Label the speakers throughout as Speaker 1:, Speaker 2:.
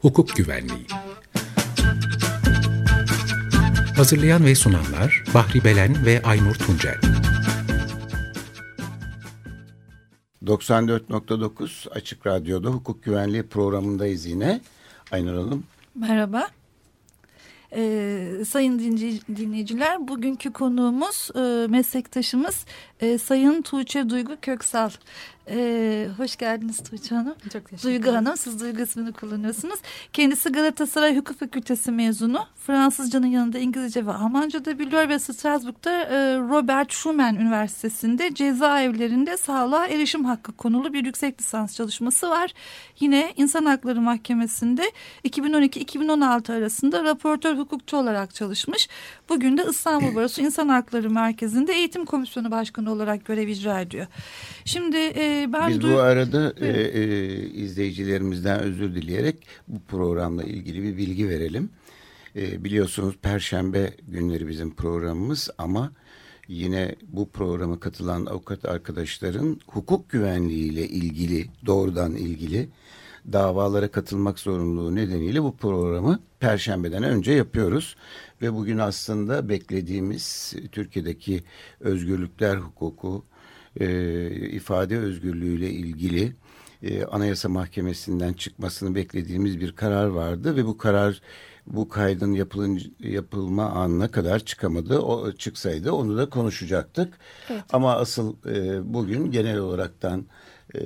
Speaker 1: Hukuk Güvenliği Hazırlayan ve sunanlar Bahri Belen ve Aynur Tuncel
Speaker 2: 94.9 Açık Radyo'da hukuk güvenliği programındayız yine. Aynur Hanım.
Speaker 3: Merhaba. Sayın dinleyiciler bugünkü konuğumuz e, meslektaşımız e, Sayın Tuğçe Duygu Köksal. Ee, hoş geldiniz Tuğçe Hanım.
Speaker 4: Çok teşekkür
Speaker 3: Duygu Hanım, siz Duygu ismini kullanıyorsunuz. Kendisi Galatasaray Hukuk Fakültesi mezunu. Fransızcanın yanında İngilizce ve Almanca da biliyor ve Strasbourg'da e, Robert Schumann Üniversitesi'nde cezaevlerinde sağlığa erişim hakkı konulu bir yüksek lisans çalışması var. Yine İnsan Hakları Mahkemesi'nde 2012-2016 arasında raportör hukukçu olarak çalışmış. Bugün de İstanbul Barosu İnsan Hakları Merkezi'nde eğitim komisyonu başkanı olarak görev icra ediyor. Şimdi e, ben...
Speaker 2: Biz bu arada e, e, izleyicilerimizden özür dileyerek bu programla ilgili bir bilgi verelim. E, biliyorsunuz Perşembe günleri bizim programımız ama yine bu programa katılan avukat arkadaşların hukuk güvenliğiyle ilgili doğrudan ilgili davalara katılmak zorunluluğu nedeniyle bu programı Perşembeden önce yapıyoruz ve bugün aslında beklediğimiz Türkiye'deki özgürlükler hukuku, e, ifade özgürlüğüyle ilgili e, Anayasa Mahkemesi'nden çıkmasını beklediğimiz bir karar vardı ve bu karar bu kaydın yapılın, yapılma anına kadar çıkamadı. O çıksaydı onu da konuşacaktık. Evet. Ama asıl e, bugün genel olaraktan e,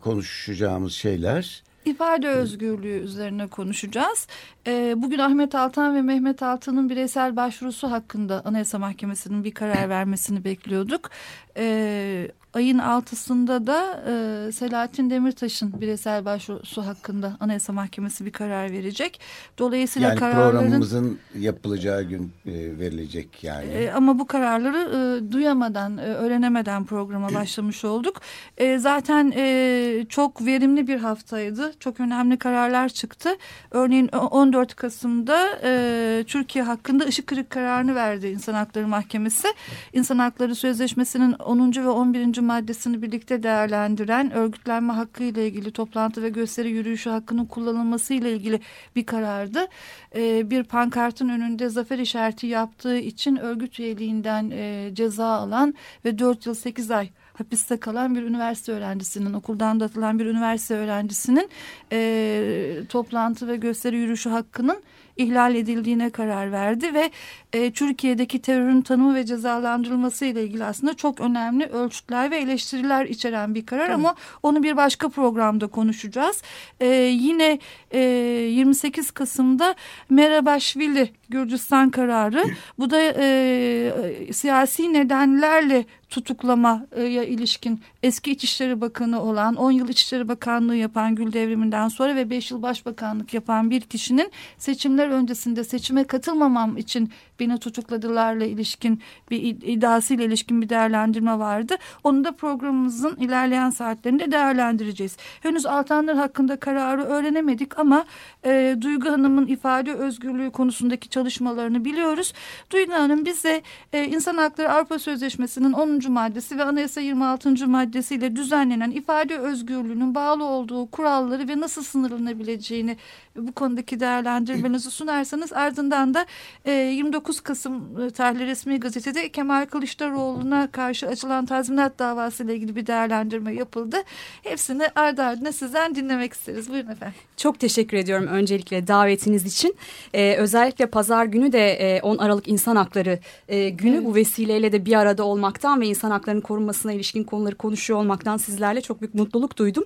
Speaker 2: konuşacağımız şeyler
Speaker 3: İfade özgürlüğü üzerine konuşacağız. E, bugün Ahmet Altan ve Mehmet Altan'ın bireysel başvurusu hakkında Anayasa Mahkemesi'nin bir karar vermesini bekliyorduk. E, ayın altısında da e, Selahattin Demirtaş'ın bireysel başvurusu hakkında Anayasa Mahkemesi bir karar verecek. Dolayısıyla
Speaker 2: yani
Speaker 3: kararların...
Speaker 2: programımızın yapılacağı gün e, verilecek yani.
Speaker 3: E, ama bu kararları e, duyamadan, e, öğrenemeden programa başlamış olduk. E, zaten e, çok verimli bir haftaydı. Çok önemli kararlar çıktı. Örneğin 14 Kasım'da e, Türkiye hakkında ışık kırık kararını verdi İnsan Hakları Mahkemesi. İnsan Hakları Sözleşmesi'nin 10. ve 11 maddesini birlikte değerlendiren örgütlenme hakkı ile ilgili toplantı ve gösteri yürüyüşü hakkının kullanılması ile ilgili bir karardı. E, bir pankartın önünde zafer işareti yaptığı için örgüt üyeliğinden e, ceza alan ve 4 yıl 8 ay hapiste kalan bir üniversite öğrencisinin okuldan datılan bir üniversite öğrencisinin e, toplantı ve gösteri yürüyüşü hakkının ihlal edildiğine karar verdi ve e, Türkiye'deki terörün tanımı ve cezalandırılması ile ilgili aslında çok önemli ölçütler ve eleştiriler içeren bir karar Tabii. ama onu bir başka programda konuşacağız. E, yine e, 28 Kasım'da Merabaşvili Gürcistan kararı bu da e, siyasi nedenlerle tutuklamaya ilişkin eski İçişleri Bakanı olan 10 yıl İçişleri Bakanlığı yapan Gül Devrimi'nden sonra ve 5 yıl Başbakanlık yapan bir kişinin seçimler öncesinde seçime katılmamam için beni tutukladılarla ilişkin bir iddiasıyla ilişkin bir değerlendirme vardı. Onu da programımızın ilerleyen saatlerinde değerlendireceğiz. Henüz Altanlar hakkında kararı öğrenemedik ama e, Duygu Hanım'ın ifade özgürlüğü konusundaki çalışmalarını biliyoruz. Duygu Hanım bize e, İnsan Hakları Avrupa Sözleşmesi'nin 10. maddesi ve Anayasa 26. maddesiyle düzenlenen ifade özgürlüğünün bağlı olduğu kuralları ve nasıl sınırlanabileceğini bu konudaki değerlendirmenizi sunarsanız ardından da e, 29 Kasım e, tarihli resmi gazetede Kemal Kılıçdaroğlu'na karşı açılan tazminat davası ile ilgili bir değerlendirme yapıldı. Hepsini ardı ardına sizden dinlemek isteriz. Buyurun efendim.
Speaker 4: Çok teşekkür ediyorum öncelikle davetiniz için. Ee, özellikle pazar günü de e, 10 Aralık İnsan Hakları e, günü evet. bu vesileyle de bir arada olmaktan ve insan haklarının korunmasına ilişkin konuları konuşuyor olmaktan sizlerle çok büyük mutluluk duydum.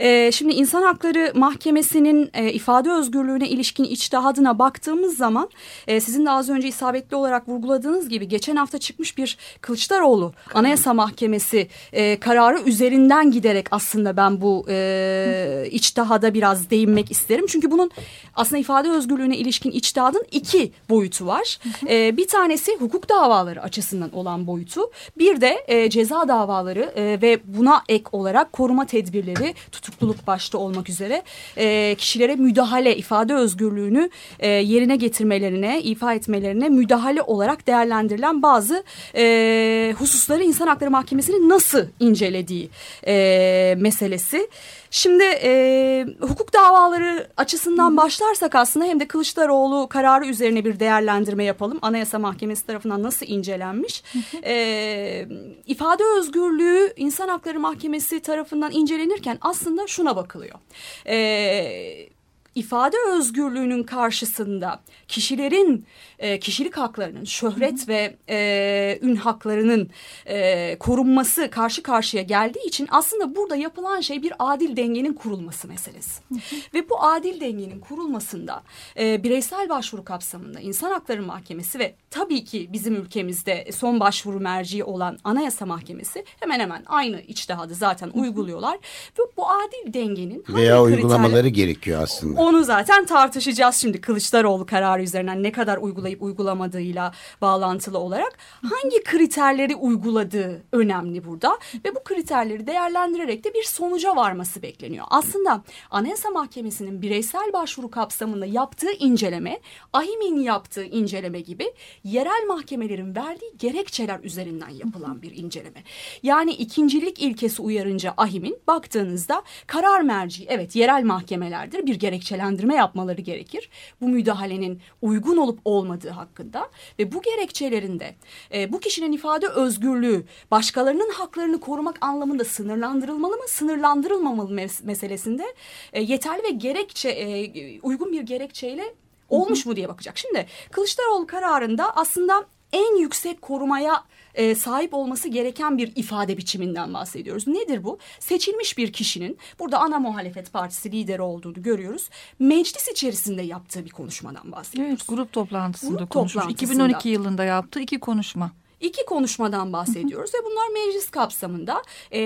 Speaker 4: E, şimdi İnsan Hakları Mahkemesi'nin e, ifade özgürlüğüne ilişkin içtihadına baktığımız zaman e, sizin de az önce isabetli olarak vurguladığınız gibi geçen hafta çıkmış bir Kılıçdaroğlu Anayasa Mahkemesi e, kararı üzerinden giderek aslında ben bu e, içtihada biraz değinmek isterim. Çünkü bunun aslında ifade özgürlüğüne ilişkin içtihadın iki boyutu var. E, bir tanesi hukuk davaları açısından olan boyutu. Bir de e, ceza davaları e, ve buna ek olarak koruma tedbirleri tutukluluk başta olmak üzere e, kişilere müdahale ifade özgürlüğünü e, yerine getirmelerine, ifa etmelerine müdahale olarak değerlendirilen bazı e, hususları İnsan Hakları Mahkemesi'nin nasıl incelediği e, meselesi. Şimdi e, hukuk davaları açısından başlarsak aslında hem de Kılıçdaroğlu kararı üzerine bir değerlendirme yapalım. Anayasa Mahkemesi tarafından nasıl incelenmiş? e, ifade özgürlüğü İnsan Hakları Mahkemesi tarafından incelenirken aslında şuna bakılıyor. E, ifade özgürlüğünün karşısında kişilerin e, kişilik haklarının, şöhret hı hı. ve e, ün haklarının e, korunması karşı karşıya geldiği için aslında burada yapılan şey bir adil dengenin kurulması meselesi. Hı hı. Ve bu adil dengenin kurulmasında e, bireysel başvuru kapsamında İnsan Hakları Mahkemesi ve tabii ki bizim ülkemizde son başvuru merciği olan Anayasa Mahkemesi hemen hemen aynı içtihadı zaten uyguluyorlar. Ve bu adil dengenin
Speaker 2: veya uygulamaları gerekiyor aslında.
Speaker 4: Onu zaten tartışacağız şimdi Kılıçdaroğlu kararı üzerinden ne kadar uygulayıp uygulamadığıyla bağlantılı olarak hangi kriterleri uyguladığı önemli burada ve bu kriterleri değerlendirerek de bir sonuca varması bekleniyor. Aslında Anayasa Mahkemesi'nin bireysel başvuru kapsamında yaptığı inceleme, AHİM'in yaptığı inceleme gibi yerel mahkemelerin verdiği gerekçeler üzerinden yapılan bir inceleme. Yani ikincilik ilkesi uyarınca AHİM'in baktığınızda karar merci evet yerel mahkemelerdir bir gerekçelendirme yapmaları gerekir. Bu müdahalenin uygun olup olmadığı hakkında ve bu gerekçelerinde e, bu kişinin ifade özgürlüğü başkalarının haklarını korumak anlamında sınırlandırılmalı mı sınırlandırılmamalı mes meselesinde e, yeterli ve gerekçe e, uygun bir gerekçeyle olmuş mu diye bakacak. Şimdi Kılıçdaroğlu kararında aslında en yüksek korumaya e, sahip olması gereken bir ifade biçiminden bahsediyoruz. Nedir bu? Seçilmiş bir kişinin burada ana muhalefet partisi lideri olduğunu görüyoruz. Meclis içerisinde yaptığı bir konuşmadan bahsediyoruz.
Speaker 3: Evet, grup toplantısında grup konuşmuş. 2012 yılında yaptığı iki konuşma
Speaker 4: iki konuşmadan bahsediyoruz ve bunlar meclis kapsamında. E,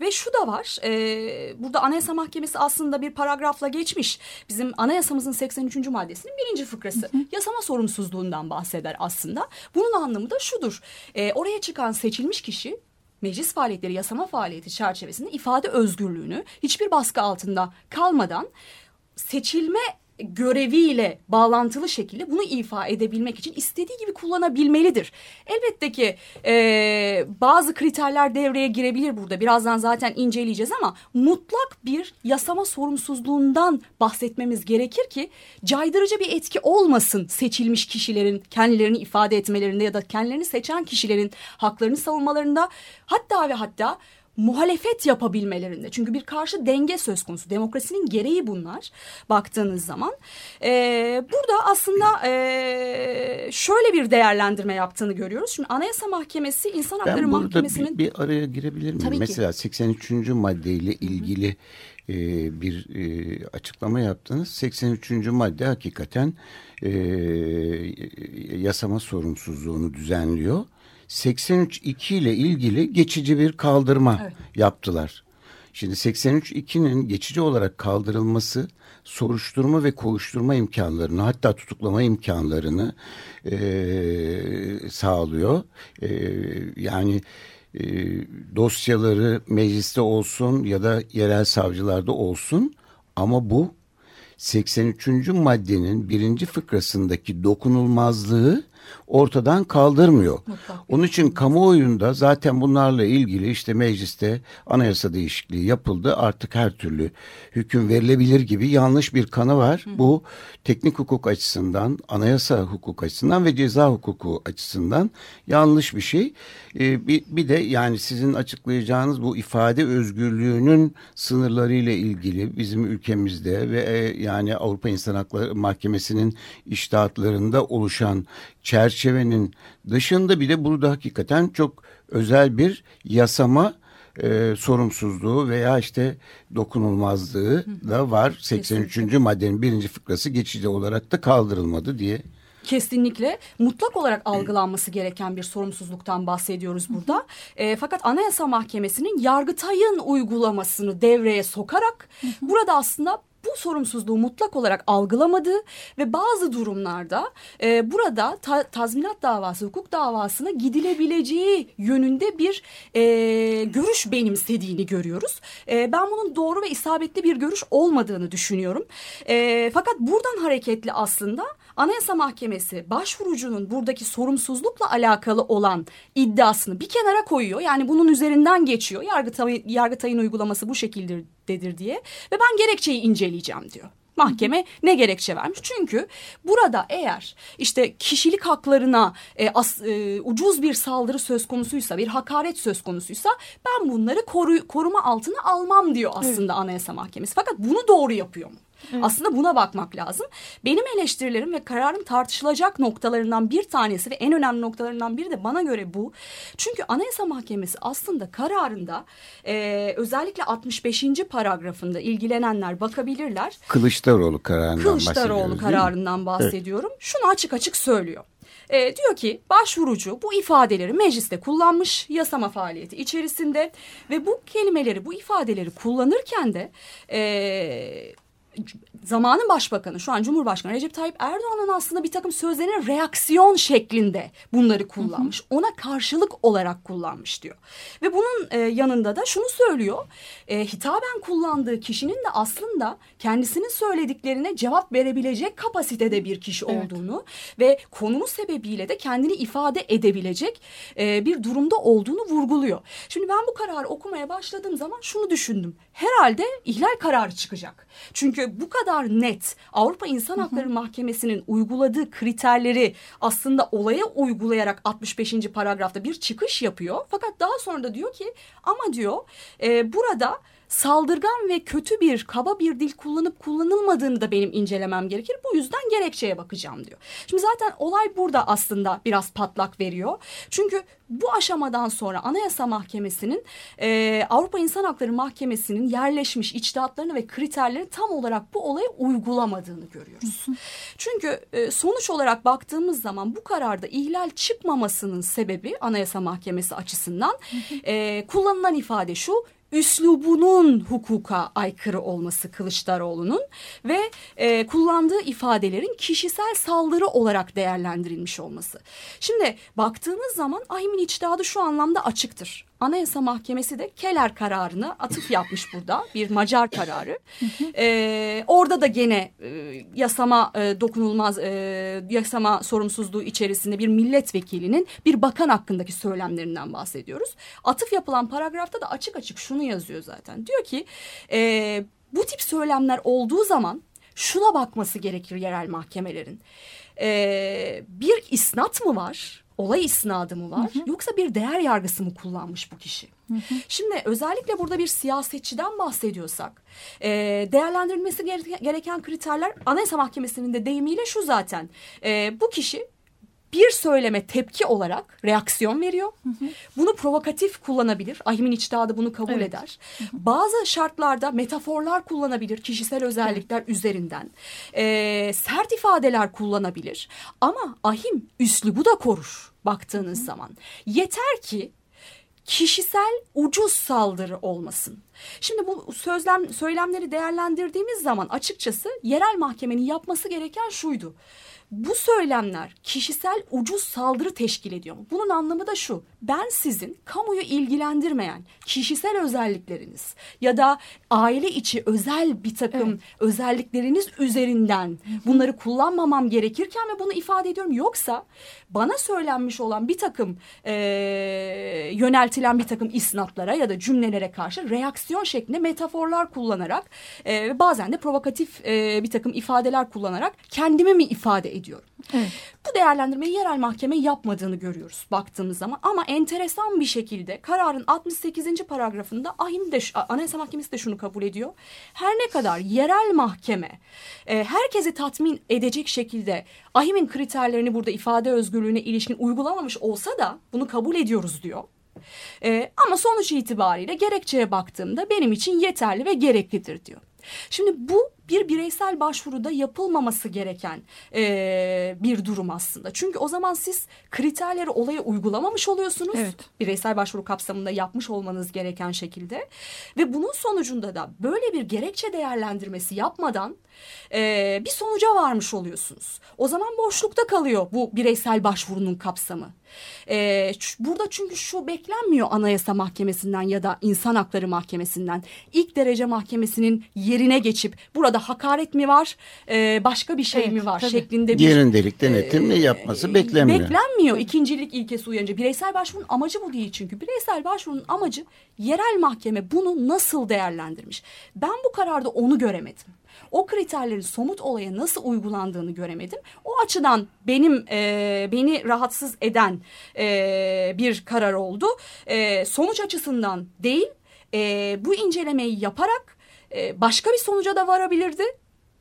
Speaker 4: ve şu da var e, burada Anayasa Mahkemesi aslında bir paragrafla geçmiş. Bizim anayasamızın 83. maddesinin birinci fıkrası. Yasama sorumsuzluğundan bahseder aslında. Bunun anlamı da şudur. E, oraya çıkan seçilmiş kişi meclis faaliyetleri yasama faaliyeti çerçevesinde ifade özgürlüğünü hiçbir baskı altında kalmadan seçilme göreviyle bağlantılı şekilde bunu ifa edebilmek için istediği gibi kullanabilmelidir. Elbette ki e, bazı kriterler devreye girebilir burada. Birazdan zaten inceleyeceğiz ama mutlak bir yasama sorumsuzluğundan bahsetmemiz gerekir ki caydırıcı bir etki olmasın seçilmiş kişilerin kendilerini ifade etmelerinde ya da kendilerini seçen kişilerin haklarını savunmalarında hatta ve hatta muhalefet yapabilmelerinde. Çünkü bir karşı denge söz konusu. Demokrasinin gereği bunlar baktığınız zaman. Ee, burada aslında e, şöyle bir değerlendirme yaptığını görüyoruz. Şimdi Anayasa Mahkemesi İnsan Hakları ben Mahkemesi'nin...
Speaker 2: Bir, bir araya girebilir miyim? Tabii Mesela ki. 83. maddeyle ilgili e, bir e, açıklama yaptınız. 83. madde hakikaten e, yasama sorumsuzluğunu düzenliyor 83.2 ile ilgili geçici bir kaldırma evet. yaptılar. Şimdi 83.2'nin geçici olarak kaldırılması soruşturma ve kovuşturma imkanlarını hatta tutuklama imkanlarını e, sağlıyor. E, yani e, dosyaları mecliste olsun ya da yerel savcılarda olsun ama bu 83. maddenin birinci fıkrasındaki dokunulmazlığı ortadan kaldırmıyor. Mutlaka. Onun için kamuoyunda zaten bunlarla ilgili işte mecliste anayasa değişikliği yapıldı. Artık her türlü hüküm verilebilir gibi yanlış bir kanı var. Hı. Bu teknik hukuk açısından, anayasa hukuk açısından ve ceza hukuku açısından yanlış bir şey. Ee, bir, bir de yani sizin açıklayacağınız bu ifade özgürlüğünün sınırlarıyla ilgili bizim ülkemizde ve e, yani Avrupa İnsan Hakları Mahkemesi'nin iştahatlarında oluşan çerçevenin dışında bir de burada hakikaten çok özel bir yasama e, sorumsuzluğu veya işte dokunulmazlığı da var. 83. Kesinlikle. maddenin birinci fıkrası geçici olarak da kaldırılmadı diye
Speaker 4: kesinlikle mutlak olarak algılanması gereken bir sorumsuzluktan bahsediyoruz burada. E, fakat Anayasa Mahkemesi'nin Yargıtay'ın uygulamasını devreye sokarak burada aslında bu sorumsuzluğu mutlak olarak algılamadı ve bazı durumlarda e, burada ta, tazminat davası, hukuk davasına gidilebileceği yönünde bir e, görüş benimsediğini görüyoruz. E, ben bunun doğru ve isabetli bir görüş olmadığını düşünüyorum. E, fakat buradan hareketli aslında Anayasa Mahkemesi başvurucunun buradaki sorumsuzlukla alakalı olan iddiasını bir kenara koyuyor. Yani bunun üzerinden geçiyor. Yargıtay, Yargıtay'ın uygulaması bu şekildedir diye ve ben gerekçeyi inceleyeceğim diyor. Mahkeme ne gerekçe vermiş? Çünkü burada eğer işte kişilik haklarına e, as, e, ucuz bir saldırı söz konusuysa, bir hakaret söz konusuysa ben bunları koru, koruma altına almam diyor aslında evet. Anayasa Mahkemesi. Fakat bunu doğru yapıyor mu? Evet. Aslında buna bakmak lazım. Benim eleştirilerim ve kararın tartışılacak noktalarından bir tanesi ve en önemli noktalarından biri de bana göre bu. Çünkü Anayasa Mahkemesi aslında kararında e, özellikle 65. paragrafında ilgilenenler bakabilirler.
Speaker 2: Kılıçdaroğlu kararından
Speaker 4: Kılıçdaroğlu kararından bahsediyorum. Evet. Şunu açık açık söylüyor. E, diyor ki başvurucu bu ifadeleri mecliste kullanmış yasama faaliyeti içerisinde ve bu kelimeleri bu ifadeleri kullanırken de e, zamanın başbakanı şu an Cumhurbaşkanı Recep Tayyip Erdoğan'ın aslında bir takım sözlerine reaksiyon şeklinde bunları kullanmış. Hı hı. Ona karşılık olarak kullanmış diyor. Ve bunun e, yanında da şunu söylüyor. E, hitaben kullandığı kişinin de aslında kendisinin söylediklerine cevap verebilecek kapasitede bir kişi evet. olduğunu ve konumu sebebiyle de kendini ifade edebilecek e, bir durumda olduğunu vurguluyor. Şimdi ben bu kararı okumaya başladığım zaman şunu düşündüm. Herhalde ihlal kararı çıkacak. Çünkü bu kadar net Avrupa İnsan Hakları Mahkemesi'nin uyguladığı kriterleri aslında olaya uygulayarak 65. paragrafta bir çıkış yapıyor. Fakat daha sonra da diyor ki ama diyor e, burada saldırgan ve kötü bir kaba bir dil kullanıp kullanılmadığını da benim incelemem gerekir. Bu yüzden gerekçeye bakacağım diyor. Şimdi zaten olay burada aslında biraz patlak veriyor. Çünkü bu aşamadan sonra Anayasa Mahkemesi'nin e, Avrupa İnsan Hakları Mahkemesi'nin yerleşmiş içtihatlarını ve kriterlerini tam olarak bu olaya uygulamadığını görüyoruz. Çünkü e, sonuç olarak baktığımız zaman bu kararda ihlal çıkmamasının sebebi Anayasa Mahkemesi açısından e, kullanılan ifade şu üslubunun hukuka aykırı olması Kılıçdaroğlu'nun ve e, kullandığı ifadelerin kişisel saldırı olarak değerlendirilmiş olması. Şimdi baktığımız zaman Ahim'in içtihadı şu anlamda açıktır. Anayasa Mahkemesi de Keller kararına atıf yapmış burada bir Macar kararı. ee, orada da gene e, yasama e, dokunulmaz e, yasama sorumsuzluğu içerisinde bir milletvekilinin bir bakan hakkındaki söylemlerinden bahsediyoruz. Atıf yapılan paragrafta da açık açık şunu yazıyor zaten. Diyor ki e, bu tip söylemler olduğu zaman şuna bakması gerekir yerel mahkemelerin. E, bir isnat mı var? Olay isnadı mı var hı hı. yoksa bir değer yargısı mı kullanmış bu kişi? Hı hı. Şimdi özellikle burada bir siyasetçiden bahsediyorsak e, değerlendirilmesi gereken kriterler Anayasa Mahkemesi'nin de deyimiyle şu zaten e, bu kişi bir söyleme tepki olarak reaksiyon veriyor. Hı hı. Bunu provokatif kullanabilir. Ahim'in içtihadı bunu kabul evet. eder. Hı hı. Bazı şartlarda metaforlar kullanabilir kişisel özellikler evet. üzerinden. Ee, sert ifadeler kullanabilir. Ama Ahim üslubu da korur baktığınız hı hı. zaman. Yeter ki kişisel ucuz saldırı olmasın. Şimdi bu sözlem söylemleri değerlendirdiğimiz zaman açıkçası yerel mahkemenin yapması gereken şuydu. Bu söylemler kişisel ucuz saldırı teşkil ediyor? Bunun anlamı da şu. Ben sizin kamuyu ilgilendirmeyen kişisel özellikleriniz ya da aile içi özel bir takım evet. özellikleriniz üzerinden bunları kullanmamam gerekirken ve bunu ifade ediyorum. Yoksa bana söylenmiş olan bir takım e, yöneltilen bir takım isnatlara ya da cümlelere karşı reaksiyon şeklinde metaforlar kullanarak e, bazen de provokatif e, bir takım ifadeler kullanarak kendimi mi ifade ediyorum? Evet. Bu değerlendirmeyi yerel mahkeme yapmadığını görüyoruz baktığımız zaman ama enteresan bir şekilde kararın 68. paragrafında Ahim de Anayasa Mahkemesi de şunu kabul ediyor. Her ne kadar yerel mahkeme e, herkesi tatmin edecek şekilde Ahim'in kriterlerini burada ifade özgürlüğüne ilişkin uygulamamış olsa da bunu kabul ediyoruz diyor. E, ama sonuç itibariyle gerekçeye baktığımda benim için yeterli ve gereklidir diyor. Şimdi bu bir bireysel başvuruda yapılmaması gereken e, bir durum aslında. Çünkü o zaman siz kriterleri olaya uygulamamış oluyorsunuz. Evet. Bireysel başvuru kapsamında yapmış olmanız gereken şekilde. Ve bunun sonucunda da böyle bir gerekçe değerlendirmesi yapmadan e, bir sonuca varmış oluyorsunuz. O zaman boşlukta kalıyor bu bireysel başvurunun kapsamı. E, burada çünkü şu beklenmiyor Anayasa Mahkemesi'nden ya da İnsan Hakları Mahkemesi'nden. ilk derece mahkemesinin yerine geçip burada hakaret mi var e, başka bir şey
Speaker 3: Evet,
Speaker 4: mi var
Speaker 3: tabii.
Speaker 4: şeklinde bir
Speaker 2: Yerindelik denetim ne yapması beklenmiyor.
Speaker 4: Beklenmiyor ikincilik ilkesi uyarınca. Bireysel başvurunun amacı bu değil çünkü. Bireysel başvurunun amacı yerel mahkeme bunu nasıl değerlendirmiş? Ben bu kararda onu göremedim. O kriterlerin somut olaya nasıl uygulandığını göremedim. O açıdan benim e, beni rahatsız eden e, bir karar oldu. E, sonuç açısından değil, e, bu incelemeyi yaparak e, başka bir sonuca da varabilirdi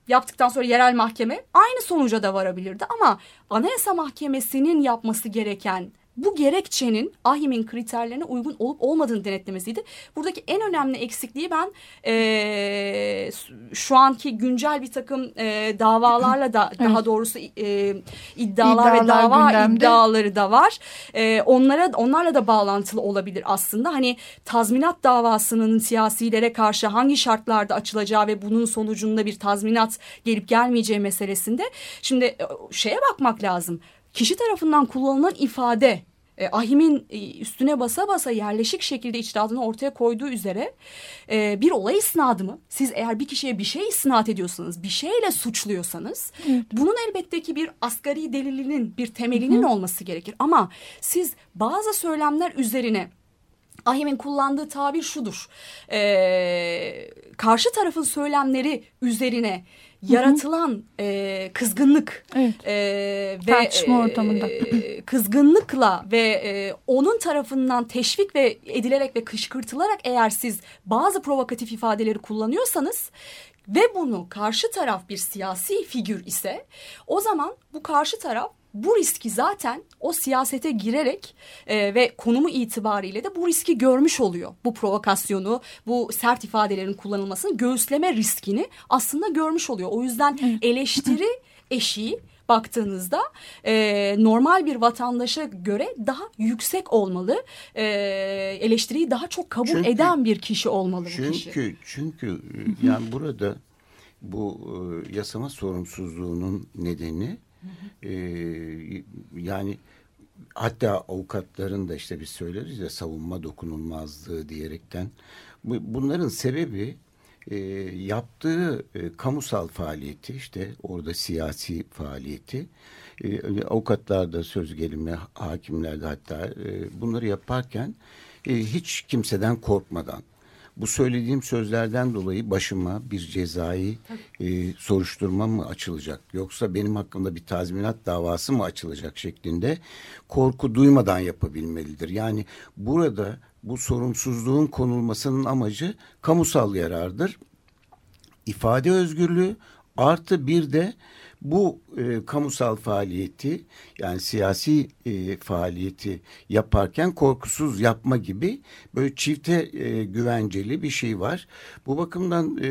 Speaker 4: yaptıktan sonra yerel mahkeme aynı sonuca da varabilirdi ama Anayasa Mahkemesi'nin yapması gereken bu gerekçenin AHİM'in kriterlerine uygun olup olmadığını denetlemesiydi. Buradaki en önemli eksikliği ben e, şu anki güncel bir takım e, davalarla da daha doğrusu e, iddialar, ve
Speaker 3: İddialar
Speaker 4: dava
Speaker 3: gündemde.
Speaker 4: iddiaları da var. E, onlara onlarla da bağlantılı olabilir aslında. Hani tazminat davasının siyasilere karşı hangi şartlarda açılacağı ve bunun sonucunda bir tazminat gelip gelmeyeceği meselesinde. Şimdi şeye bakmak lazım kişi tarafından kullanılan ifade e, Ahim'in e, üstüne basa basa yerleşik şekilde içtihatını ortaya koyduğu üzere e, bir olay isnadı mı? Siz eğer bir kişiye bir şey isnat ediyorsanız, bir şeyle suçluyorsanız bunun elbette ki bir asgari delilinin, bir temelinin olması gerekir. Ama siz bazı söylemler üzerine Ahim'in kullandığı tabir şudur. Ee, karşı tarafın söylemleri üzerine yaratılan e, kızgınlık
Speaker 3: Evet.
Speaker 4: e, ve
Speaker 3: Tartışma ortamında.
Speaker 4: e, kızgınlıkla ve e, onun tarafından teşvik ve edilerek ve kışkırtılarak eğer siz bazı provokatif ifadeleri kullanıyorsanız ve bunu karşı taraf bir siyasi figür ise o zaman bu karşı taraf bu riski zaten o siyasete girerek e, ve konumu itibariyle de bu riski görmüş oluyor. Bu provokasyonu, bu sert ifadelerin kullanılmasını göğüsleme riskini aslında görmüş oluyor. O yüzden eleştiri eşiği baktığınızda e, normal bir vatandaşa göre daha yüksek olmalı. E, eleştiriyi daha çok kabul
Speaker 2: Çünkü-
Speaker 4: eden bir kişi olmalı bu kişi.
Speaker 2: Çünkü çünkü e, yani burada bu e, yasama sorumsuzluğunun nedeni e, yani hatta avukatların da işte biz söyleriz ya savunma dokunulmazlığı diyerekten. Bu, bunların sebebi e, yaptığı e, kamusal faaliyeti işte orada siyasi faaliyeti. E, avukatlar da söz gelimi hakimler de hatta e, bunları yaparken e, hiç kimseden korkmadan bu söylediğim sözlerden dolayı başıma bir cezai e, soruşturma mı açılacak yoksa benim hakkımda bir tazminat davası mı açılacak şeklinde korku duymadan yapabilmelidir. Yani burada bu sorumsuzluğun konulmasının amacı kamusal yarardır. İfade özgürlüğü artı bir de bu e, kamusal faaliyeti yani siyasi e, faaliyeti yaparken korkusuz yapma gibi böyle çifte e, güvenceli bir şey var. Bu bakımdan e,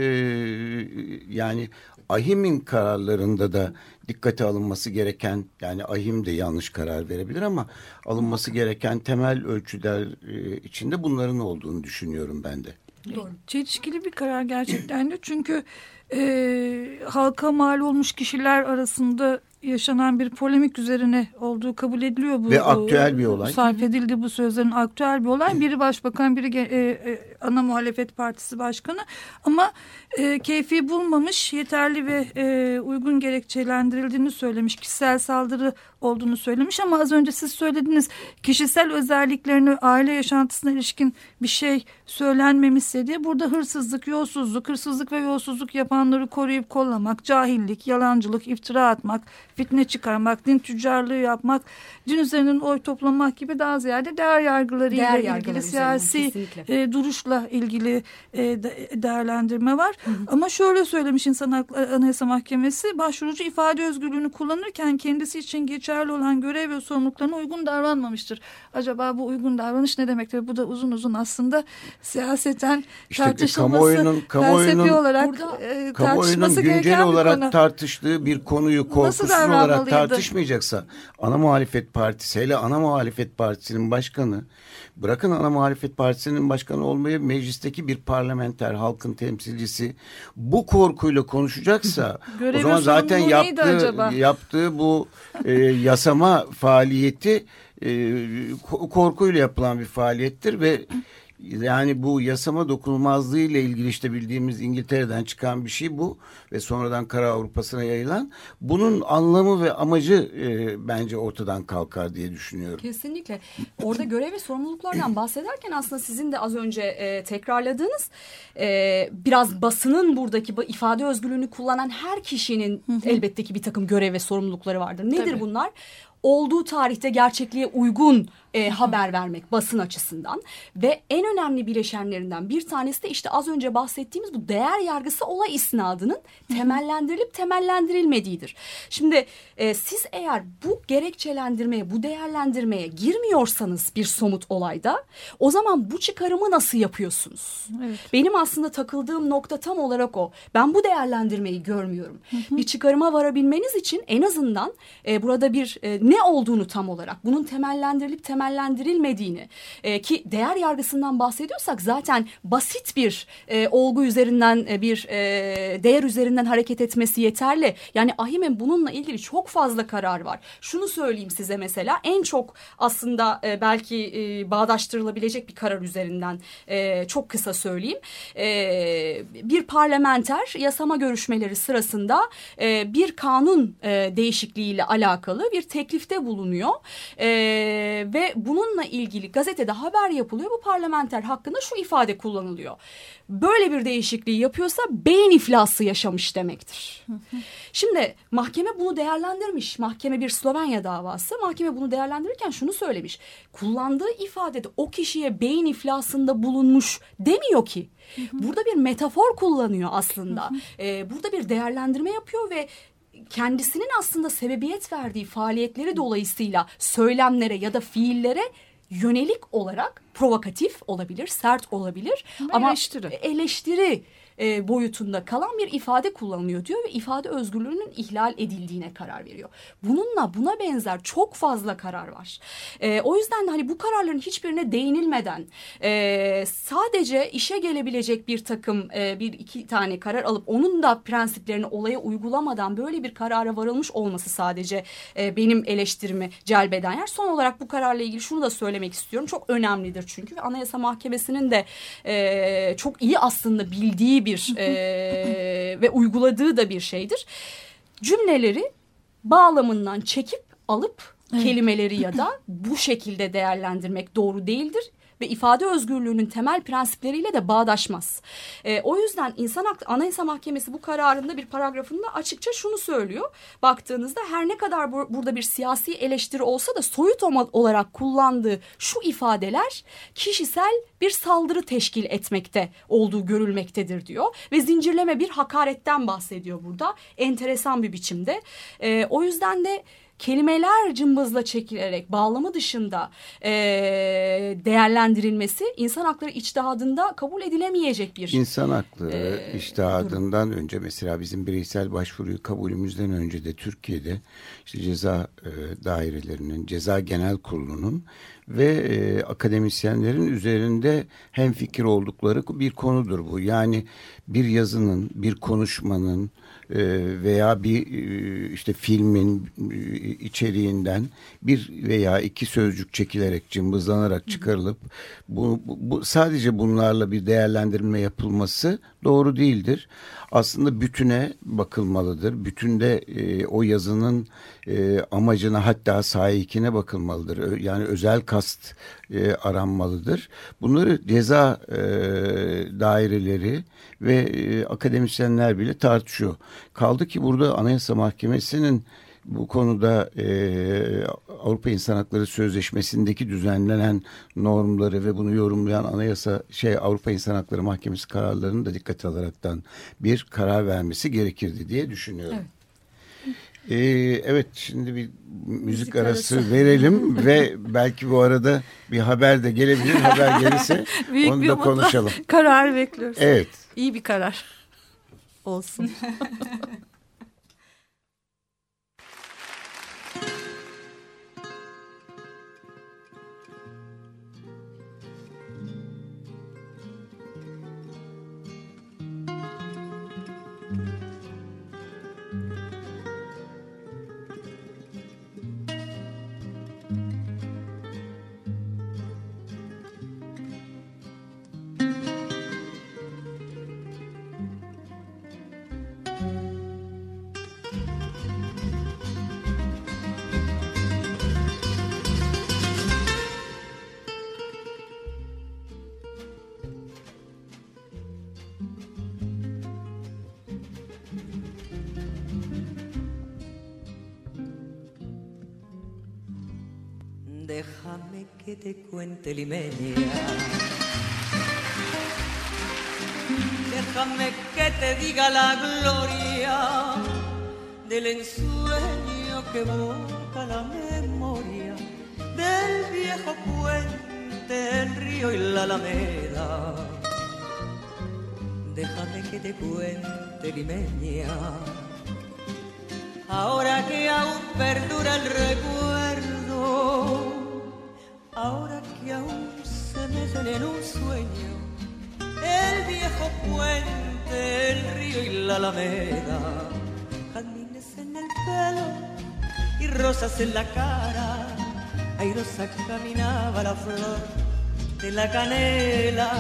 Speaker 2: yani AHİM'in kararlarında da dikkate alınması gereken yani AHİM de yanlış karar verebilir ama alınması gereken temel ölçüler e, içinde bunların olduğunu düşünüyorum ben de.
Speaker 3: Doğru. Çelişkili bir karar gerçekten de çünkü e, halka mal olmuş kişiler arasında yaşanan bir polemik üzerine olduğu kabul ediliyor bu.
Speaker 2: Ve aktüel bir olay.
Speaker 3: Sarf edildi bu sözlerin aktüel bir olay. Biri başbakan, biri e, e, ana muhalefet partisi başkanı. Ama e, keyfi bulmamış, yeterli ve e, uygun gerekçelendirildiğini söylemiş. Kişisel saldırı olduğunu söylemiş ama az önce siz söylediniz. Kişisel özelliklerini aile yaşantısına ilişkin bir şey söylenmemişse diye burada hırsızlık, yolsuzluk, hırsızlık ve yolsuzluk yapanları koruyup kollamak, cahillik, yalancılık, iftira atmak, fitne çıkarmak, din tüccarlığı yapmak, din üzerinden oy toplamak gibi daha ziyade değer yargıları
Speaker 4: Değer yargıları
Speaker 3: ilgili siyasi e, duruşla ilgili e, de- değerlendirme var. Ama şöyle söylemiş İnsan Hakları Anayasa Mahkemesi başvurucu ifade özgürlüğünü kullanırken kendisi için geçerli olan görev ve sorumluluklarına uygun davranmamıştır. Acaba bu uygun davranış ne demektir? Bu da uzun uzun aslında siyaseten
Speaker 2: İşte
Speaker 3: tartışılması,
Speaker 2: kamuoyunun- kamuoyunun-
Speaker 3: felsefi olarak
Speaker 4: Burada
Speaker 3: e, tartışması gereken bir
Speaker 2: olarak
Speaker 3: konu.
Speaker 2: tartıştığı bir konuyu korkusuz olarak tartışmayacaksa ana muhalefet partisi hele ana muhalefet partisinin başkanı bırakın ana muhalefet partisinin başkanı olmayı meclisteki bir parlamenter halkın temsilcisi bu korkuyla konuşacaksa o zaman zaten yaptığı yaptığı bu e, yasama faaliyeti e, ko- korkuyla yapılan bir faaliyettir ve Yani bu yasama dokunulmazlığı ile ilgili işte bildiğimiz İngiltere'den çıkan bir şey bu ve sonradan Kara Avrupa'sına yayılan. Bunun anlamı ve amacı e, bence ortadan kalkar diye düşünüyorum.
Speaker 4: Kesinlikle. Orada görev ve sorumluluklardan bahsederken aslında sizin de az önce e, tekrarladığınız e, biraz basının buradaki ifade özgürlüğünü kullanan her kişinin elbette ki bir takım görev ve sorumlulukları vardır. Nedir Tabii. bunlar? olduğu tarihte gerçekliğe uygun e, haber vermek basın açısından ve en önemli bileşenlerinden bir tanesi de işte az önce bahsettiğimiz bu değer yargısı olay isnadının temellendirilip temellendirilmediğidir. Şimdi e, siz eğer bu gerekçelendirmeye, bu değerlendirmeye girmiyorsanız bir somut olayda o zaman bu çıkarımı nasıl yapıyorsunuz? Evet. Benim aslında takıldığım nokta tam olarak o. Ben bu değerlendirmeyi görmüyorum. Bir çıkarıma varabilmeniz için en azından e, burada bir e, ne olduğunu tam olarak bunun temellendirilip temel temellendirilmediğini e, ki değer yargısından bahsediyorsak zaten basit bir e, olgu üzerinden e, bir e, değer üzerinden hareket etmesi yeterli. Yani Ahim'in bununla ilgili çok fazla karar var. Şunu söyleyeyim size mesela en çok aslında e, belki e, bağdaştırılabilecek bir karar üzerinden e, çok kısa söyleyeyim. E, bir parlamenter yasama görüşmeleri sırasında e, bir kanun e, değişikliğiyle alakalı bir teklifte bulunuyor e, ve bununla ilgili gazetede haber yapılıyor. Bu parlamenter hakkında şu ifade kullanılıyor. Böyle bir değişikliği yapıyorsa beyin iflası yaşamış demektir. Şimdi mahkeme bunu değerlendirmiş. Mahkeme bir Slovenya davası. Mahkeme bunu değerlendirirken şunu söylemiş. Kullandığı ifadede o kişiye beyin iflasında bulunmuş demiyor ki. Burada bir metafor kullanıyor aslında. Ee, burada bir değerlendirme yapıyor ve kendisinin aslında sebebiyet verdiği faaliyetleri dolayısıyla söylemlere ya da fiillere yönelik olarak provokatif olabilir, sert olabilir. Ama eleştiri, eleştiri e, boyutunda kalan bir ifade kullanılıyor diyor ve ifade özgürlüğünün ihlal edildiğine karar veriyor. Bununla buna benzer çok fazla karar var. E, o yüzden de hani bu kararların hiçbirine değinilmeden e, sadece işe gelebilecek bir takım e, bir iki tane karar alıp onun da prensiplerini olaya uygulamadan böyle bir karara varılmış olması sadece e, benim eleştirimi celbeden yer. Son olarak bu kararla ilgili şunu da söylemek istiyorum. Çok önemlidir çünkü ve Anayasa Mahkemesi'nin de e, çok iyi aslında bildiği bir e, ve uyguladığı da bir şeydir. Cümleleri bağlamından çekip alıp kelimeleri ya da bu şekilde değerlendirmek doğru değildir ve ifade özgürlüğünün temel prensipleriyle de bağdaşmaz. E, o yüzden İnsan Hakları Anayasa Mahkemesi bu kararında bir paragrafında açıkça şunu söylüyor. Baktığınızda her ne kadar bu, burada bir siyasi eleştiri olsa da soyut olarak kullandığı şu ifadeler kişisel bir saldırı teşkil etmekte olduğu görülmektedir diyor ve zincirleme bir hakaretten bahsediyor burada enteresan bir biçimde. E, o yüzden de kelimeler cımbızla çekilerek bağlamı dışında e, değerlendirilmesi insan hakları içtihadında kabul edilemeyecek bir
Speaker 2: insan hakları e, içtihadından durum. önce mesela bizim bireysel başvuruyu kabulümüzden önce de Türkiye'de işte ceza e, dairelerinin ceza genel kurulunun ve e, akademisyenlerin üzerinde hem fikir oldukları bir konudur bu. Yani bir yazının, bir konuşmanın, veya bir e, işte filmin e, içeriğinden bir veya iki sözcük çekilerek cımbızlanarak çıkarılıp bu, bu sadece bunlarla bir değerlendirme yapılması doğru değildir. Aslında bütüne bakılmalıdır. Bütünde e, o yazının e, amacına hatta sahikine bakılmalıdır. Yani özel kast e, aranmalıdır. Bunları ceza e, daireleri ve e, akademisyenler bile tartışıyor. Kaldı ki burada Anayasa Mahkemesi'nin bu konuda e, Avrupa İnsan Hakları Sözleşmesi'ndeki düzenlenen normları ve bunu yorumlayan anayasa şey Avrupa İnsan Hakları Mahkemesi kararlarını da dikkate alaraktan bir karar vermesi gerekirdi diye düşünüyorum. Evet. Ee, evet şimdi bir müzik, müzik arası, arası verelim ve belki bu arada bir haber de gelebilir. Haber gelirse onu da konuşalım.
Speaker 3: Karar bekliyoruz.
Speaker 2: Evet.
Speaker 3: İyi bir karar olsun.
Speaker 5: Te cuente limeña. Déjame que te diga la gloria del ensueño que evoca la memoria del viejo puente, el río y la alameda. Déjame que te cuente limeña. Ahora que aún perdura el recuerdo, que aún se mecen en un sueño, el viejo puente, el río y la alameda, jazmines en el pelo y rosas en la cara, airosa caminaba la flor de la canela,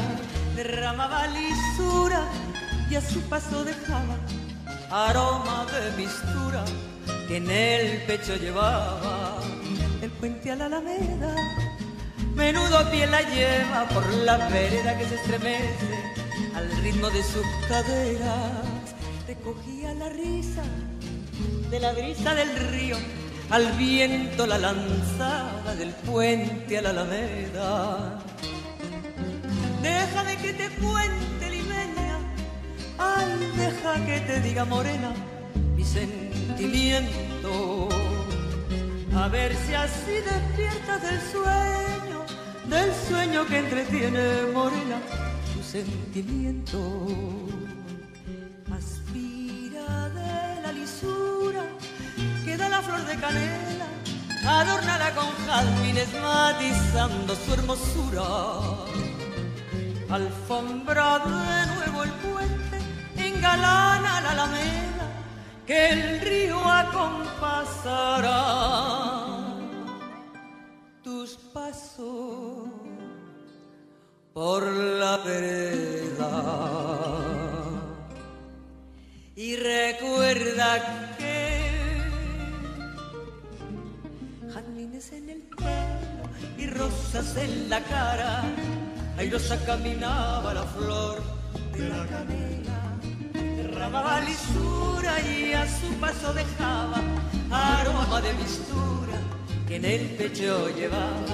Speaker 5: derramaba lisura y a su paso dejaba aroma de mistura que en el pecho llevaba. El puente a la alameda. Menudo pie la lleva por la vereda que se estremece al ritmo de sus caderas. Recogía la risa de la brisa del río, al viento la lanzada del puente a la alameda. Déjame que te cuente, limeña, ay, deja que te diga morena mi sentimiento. A ver si así despiertas del sueño, del sueño que entretiene morena tu sentimiento. Aspira de la lisura que da la flor de canela, adornada con jazmines matizando su hermosura. Alfombra de nuevo el puente, engalana la alameda, que el río acompasará tus pasos por la vereda. Y recuerda que jazmines en el pelo y rosas en la cara, airosa caminaba la flor de la canela derramaba lisura y a su paso dejaba aroma de mistura que en el pecho llevaba.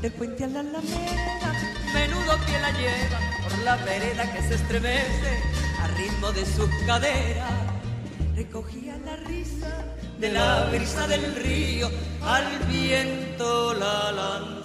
Speaker 5: Del puente a la alameda, menudo pie la lleva por la vereda que se estremece a ritmo de sus caderas. Recogía la risa de la brisa del río, al viento la lanzaba.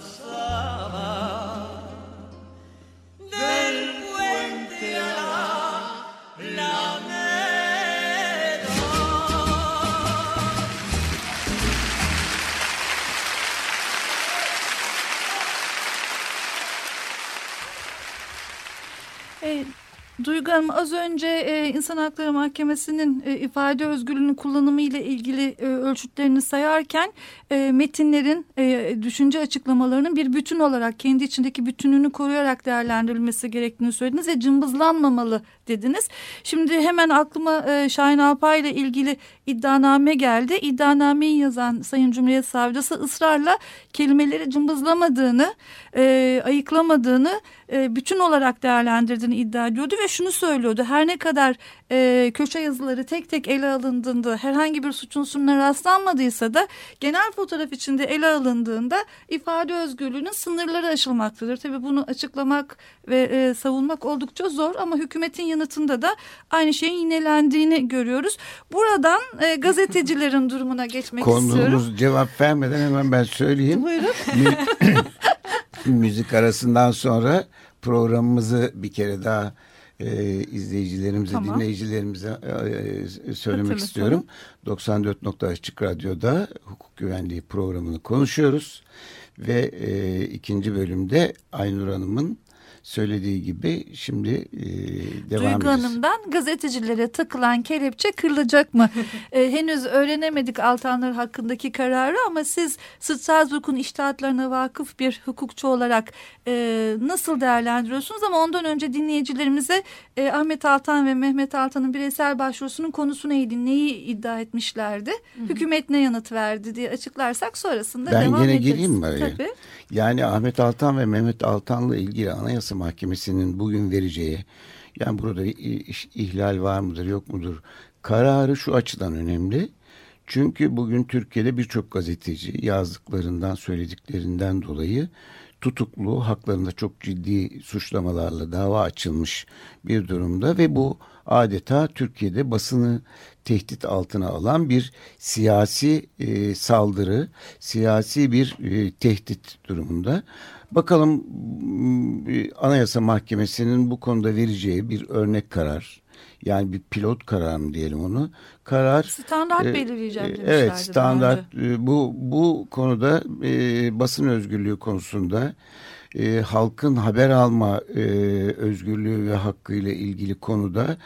Speaker 3: Hanım az önce e, İnsan Hakları Mahkemesi'nin e, ifade özgürlüğünün kullanımı ile ilgili e, ölçütlerini sayarken e, metinlerin e, düşünce açıklamalarının bir bütün olarak kendi içindeki bütünlüğünü koruyarak değerlendirilmesi gerektiğini söylediniz ve cımbızlanmamalı dediniz. Şimdi hemen aklıma e, Şahin Alpay ile ilgili iddianame geldi. İddianameyi yazan Sayın Cumhuriyet Savcısı ısrarla kelimeleri cımbızlamadığını, e, ayıklamadığını, e, bütün olarak değerlendirdiğini iddia ediyordu ve şunu söylüyordu. Her ne kadar e, köşe yazıları tek tek ele alındığında herhangi bir suç unsuruna rastlanmadıysa da genel fotoğraf içinde ele alındığında ifade özgürlüğünün sınırları aşılmaktadır. Tabii bunu açıklamak ve e, savunmak oldukça zor ama hükümetin yanıtında da aynı şeyin yinelendiğini görüyoruz. Buradan e, gazetecilerin durumuna geçmek istiyorum.
Speaker 2: Konuğumuz cevap vermeden hemen ben söyleyeyim.
Speaker 3: Buyurun.
Speaker 2: Müzik arasından sonra programımızı bir kere daha e, izleyicilerimize,
Speaker 3: Tamam.
Speaker 2: dinleyicilerimize e, e, söylemek istiyorum. 94.0 Açık Radyo'da hukuk güvenliği programını konuşuyoruz. Ve e, ikinci bölümde Aynur Hanım'ın söylediği gibi şimdi e, devam
Speaker 3: Duygu
Speaker 2: edeceğiz.
Speaker 3: Hanım'dan gazetecilere takılan kelepçe kırılacak mı? Ee, henüz öğrenemedik Altanlar hakkındaki kararı ama siz Strasbourg'un iştahatlarına vakıf bir hukukçu olarak e, nasıl değerlendiriyorsunuz? Ama ondan önce dinleyicilerimize e, Ahmet Altan ve Mehmet Altan'ın bireysel başvurusunun konusu neydi? Neyi iddia etmişlerdi? Hükümet ne yanıt verdi diye açıklarsak sonrasında
Speaker 2: Ben
Speaker 3: devam ederiz.
Speaker 2: gireyim mi araya?
Speaker 3: Tabii.
Speaker 2: Yani Ahmet Altan ve Mehmet Altan'la ilgili Anayasa Mahkemesi'nin bugün vereceği yani burada ihlal var mıdır yok mudur kararı şu açıdan önemli. Çünkü bugün Türkiye'de birçok gazeteci yazdıklarından, söylediklerinden dolayı tutuklu, haklarında çok ciddi suçlamalarla dava açılmış bir durumda ve bu adeta Türkiye'de basını tehdit altına alan bir siyasi e, saldırı, siyasi bir e, tehdit durumunda. Bakalım Anayasa Mahkemesi'nin bu konuda vereceği bir örnek karar yani bir pilot karar mı diyelim onu. Karar
Speaker 3: standart e, belirleyeceğim demişlerdi.
Speaker 2: Evet standart e, bu bu konuda e, basın özgürlüğü konusunda e, halkın haber alma e, özgürlüğü ve hakkı ile ilgili konuda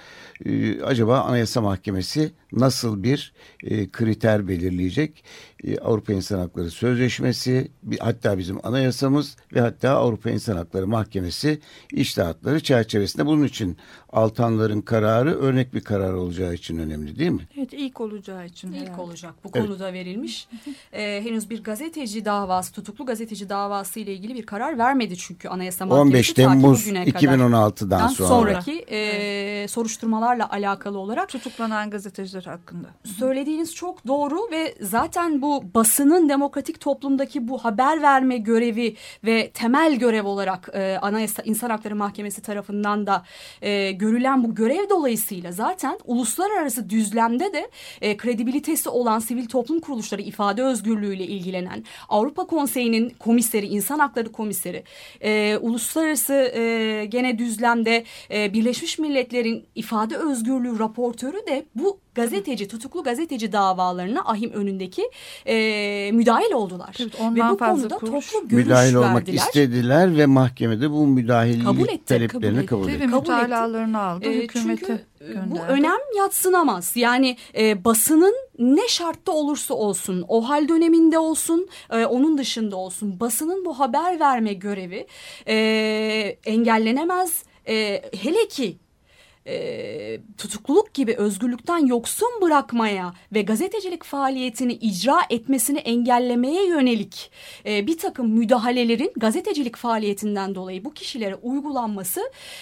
Speaker 2: e, acaba Anayasa Mahkemesi nasıl bir e, kriter belirleyecek? E, Avrupa İnsan Hakları Sözleşmesi, hatta bizim anayasamız ve hatta Avrupa İnsan Hakları Mahkemesi iştahatları çerçevesinde bunun için Altanların kararı örnek bir karar olacağı için önemli değil mi?
Speaker 3: Evet ilk olacağı için.
Speaker 4: İlk
Speaker 3: herhalde.
Speaker 4: olacak bu
Speaker 2: Evet.
Speaker 4: konuda verilmiş. Ee, henüz bir gazeteci davası, tutuklu gazeteci davası ile ilgili bir karar vermedi çünkü Anayasa Mahkemesi
Speaker 2: 15
Speaker 4: ta ki
Speaker 2: Temmuz
Speaker 4: bugüne kadar.
Speaker 2: 2016'dan
Speaker 4: Dan
Speaker 2: sonra.
Speaker 4: sonraki e, soruşturmalarla alakalı olarak
Speaker 3: Tutuklanan gazeteciler hakkında.
Speaker 4: söylediğiniz çok doğru ve zaten bu basının demokratik toplumdaki bu haber verme görevi ve temel görev olarak e, Anayasa İnsan Hakları Mahkemesi tarafından da e, görülen bu görev dolayısıyla zaten uluslararası düzlemde de e, kredibilitesi olan sivil toplum kuruluşları ifade özgürlüğüyle ilgilenen Avrupa Konseyi'nin komiseri, insan hakları komiseri, e, uluslararası e, gene düzlemde e, Birleşmiş Milletler'in ifade özgürlüğü raportörü de bu gazeteci, tutuklu gazeteci davalarına ahim önündeki e, müdahil oldular.
Speaker 3: Evet,
Speaker 4: Ve
Speaker 3: ondan
Speaker 4: bu
Speaker 3: fazla
Speaker 4: konuda
Speaker 3: kuruş
Speaker 4: toplu görüş
Speaker 2: Müdahil olmak
Speaker 4: verdiler.
Speaker 2: istediler ve mahkemede bu müdahillik
Speaker 4: Kabul etti,
Speaker 2: taleplerini
Speaker 4: kabul
Speaker 2: kabul
Speaker 4: etti.
Speaker 2: etti.
Speaker 3: Ve
Speaker 4: Kabul etti.
Speaker 3: mütalalarını aldı.
Speaker 4: E,
Speaker 3: hükümete
Speaker 4: çünkü
Speaker 3: gönderdi.
Speaker 4: bu önem yatsınamaz. Yani e, basının ne şartta olursa olsun, o hal döneminde olsun, e, onun dışında olsun, basının bu haber verme görevi e, engellenemez. E, hele ki e, tutukluluk gibi özgürlükten yoksun bırakmaya ve gazetecilik faaliyetini icra etmesini engellemeye yönelik e, bir takım müdahalelerin gazetecilik faaliyetinden dolayı bu kişilere uygulanması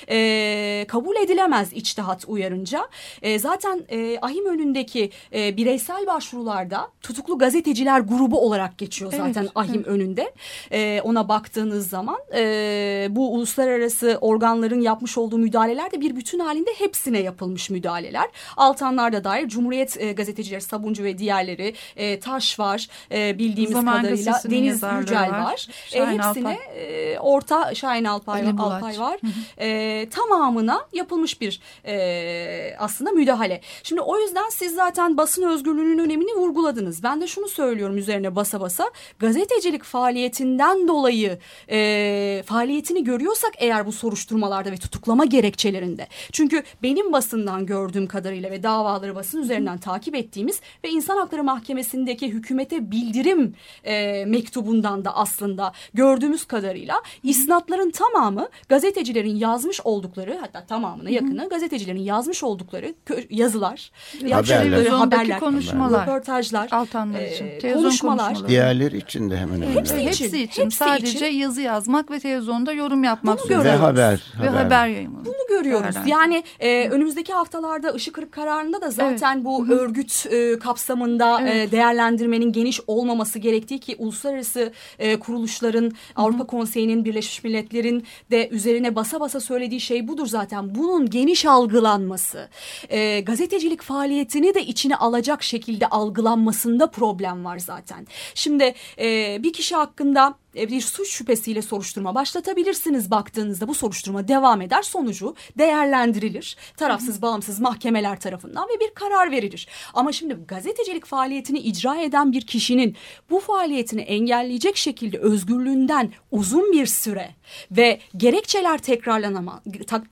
Speaker 4: e, kabul edilemez içtihat uyarınca. E, zaten e, ahim önündeki e, bireysel başvurularda tutuklu gazeteciler grubu olarak geçiyor
Speaker 3: Evet,
Speaker 4: zaten ahim
Speaker 3: evet.
Speaker 4: önünde. E, ona baktığınız zaman e, bu uluslararası organların yapmış olduğu müdahaleler de bir bütün halinde hepsine yapılmış müdahaleler. Altanlar'da dair Cumhuriyet e, gazetecileri Sabuncu ve diğerleri e, Taş var e, bildiğimiz
Speaker 3: Zaman
Speaker 4: kadarıyla Deniz Yücel
Speaker 3: var.
Speaker 4: var. E, hepsine e, orta Şahin Alpay,
Speaker 3: Ali.
Speaker 4: Alpay var. E, tamamına yapılmış bir e, aslında müdahale. Şimdi o yüzden siz zaten basın özgürlüğünün önemini vurguladınız. Ben de şunu söylüyorum üzerine basa basa. Gazetecilik faaliyetinden dolayı e, faaliyetini görüyorsak eğer bu soruşturmalarda ve tutuklama gerekçelerinde. Çünkü benim basından gördüğüm kadarıyla ve davaları basın üzerinden takip ettiğimiz ve İnsan Hakları Mahkemesi'ndeki hükümete bildirim e, mektubundan da aslında gördüğümüz kadarıyla isnatların tamamı gazetecilerin yazmış oldukları hatta tamamına yakını gazetecilerin yazmış oldukları yazılar,
Speaker 2: Haberler.
Speaker 4: haberler,
Speaker 3: konuşmalar.
Speaker 4: röportajlar,
Speaker 3: Altanlar
Speaker 4: e,
Speaker 3: için. Televizyon
Speaker 4: konuşmalar.
Speaker 2: Diğerleri için de hemen hemen.
Speaker 4: Hepsi
Speaker 3: Hepsi için.
Speaker 4: hepsi
Speaker 3: Sadece
Speaker 4: için.
Speaker 3: yazı yazmak ve televizyonda yorum yapmak
Speaker 4: Bunu
Speaker 3: zorunda.
Speaker 2: Ve
Speaker 4: görüyoruz.
Speaker 2: haber.
Speaker 3: Ve haber yayınlamak.
Speaker 4: Bunu görüyoruz.
Speaker 3: Değerlendir-
Speaker 4: Yani e, önümüzdeki haftalarda Işık Kırık kararında da zaten bu örgüt e, kapsamında
Speaker 3: Evet.
Speaker 4: e, değerlendirmenin geniş olmaması gerektiği ki uluslararası e, kuruluşların Avrupa Konseyi'nin Birleşmiş Milletler'in de üzerine basa basa söylediği şey budur zaten. Bunun geniş algılanması, e, gazetecilik faaliyetini de içine alacak şekilde algılanmasında problem var zaten. Şimdi e, bir kişi hakkında e, bir suç şüphesiyle soruşturma başlatabilirsiniz baktığınızda bu soruşturma devam eder sonucu değerlendirilir tarafsız bağımsız mahkemeler tarafından ve bir karar verilir. Ama şimdi gazetecilik faaliyetini icra eden bir kişinin bu faaliyetini engelleyecek şekilde özgürlüğünden uzun bir süre ve gerekçeler tekrarlanama,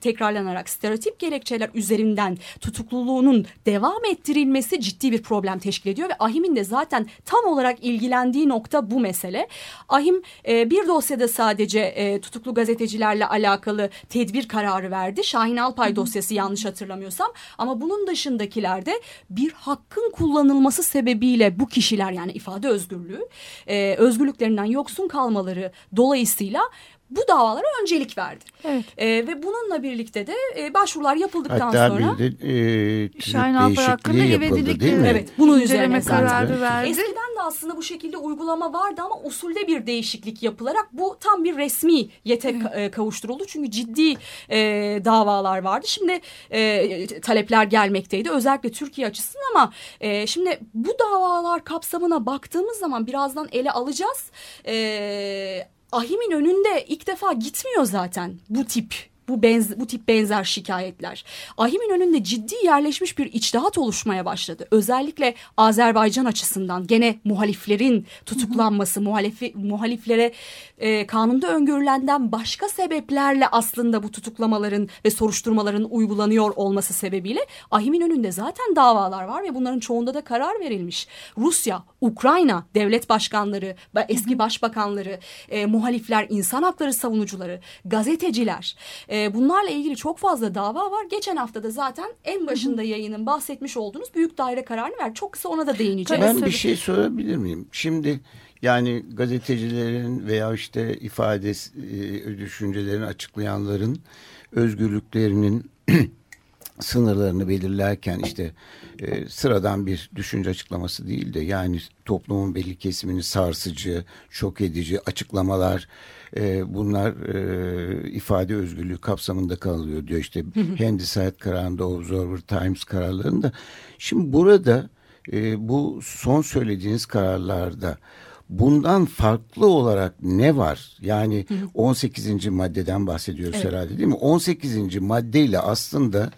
Speaker 4: tekrarlanarak stereotip gerekçeler üzerinden tutukluluğunun devam ettirilmesi ciddi bir problem teşkil ediyor ve AHİM'in de zaten tam olarak ilgilendiği nokta bu mesele. AHİM e, bir dosyada sadece e, tutuklu gazetecilerle alakalı tedbir kararı verdi. Şahin Alpay dosyası yanlış hatırlamıyorsam ama bunun dışındakilerde bir hakkın kullanılması sebebiyle bu kişiler yani ifade özgürlüğü e, özgürlüklerinden yoksun kalmaları dolayısıyla bu davalara öncelik verdi.
Speaker 3: Evet.
Speaker 4: E, ve bununla birlikte de e, başvurular yapıldıktan
Speaker 2: Hatta
Speaker 4: sonra...
Speaker 2: bir de e,
Speaker 3: Şahin Alpay hakkında
Speaker 2: değişikliği yapıldı
Speaker 3: ivedilik
Speaker 2: değil mi?
Speaker 4: Evet, bunun üzerine
Speaker 3: kararı verdi.
Speaker 4: Eskiden de aslında bu şekilde uygulama vardı ama usulde bir değişiklik yapılarak bu tam bir resmi yete ka- kavuşturuldu. Çünkü ciddi e, davalar vardı. Şimdi e, talepler gelmekteydi özellikle Türkiye açısından ama e, şimdi bu davalar kapsamına baktığımız zaman birazdan ele alacağız. E, Ahim'in önünde ilk defa gitmiyor zaten bu tip bu benz bu tip benzer şikayetler. Ahim'in önünde ciddi yerleşmiş bir içtihat oluşmaya başladı. Özellikle Azerbaycan açısından gene muhaliflerin tutuklanması, muhalifi, muhaliflere e, kanunda öngörülenden başka sebeplerle aslında bu tutuklamaların ve soruşturmaların uygulanıyor olması sebebiyle Ahim'in önünde zaten davalar var ve bunların çoğunda da karar verilmiş. Rusya, Ukrayna devlet başkanları, eski başbakanları, e, muhalifler, insan hakları savunucuları, gazeteciler, e, bunlarla ilgili çok fazla dava var. Geçen hafta da zaten en başında yayının bahsetmiş olduğunuz büyük daire kararını ver. Çok kısa ona da değineceğiz.
Speaker 2: Ben bir şey sorabilir miyim? Şimdi yani gazetecilerin veya işte ifade e, düşüncelerini açıklayanların özgürlüklerinin sınırlarını belirlerken işte e, sıradan bir düşünce açıklaması değil de yani toplumun belli kesimini sarsıcı, şok edici açıklamalar e, bunlar e, ifade özgürlüğü kapsamında kalıyor diyor işte Handyside kararında Observer Times kararlarında. Şimdi burada e, bu son söylediğiniz kararlarda bundan farklı olarak ne var? Yani 18. maddeden bahsediyoruz evet. herhalde değil mi? 18. maddeyle aslında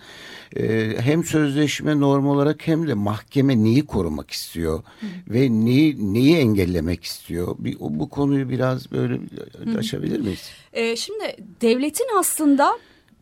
Speaker 2: e, hem sözleşme norm olarak hem de mahkeme neyi korumak istiyor hı. ve neyi neyi engellemek istiyor? Bir, bu konuyu biraz böyle hı. aşabilir miyiz?
Speaker 4: E, şimdi devletin aslında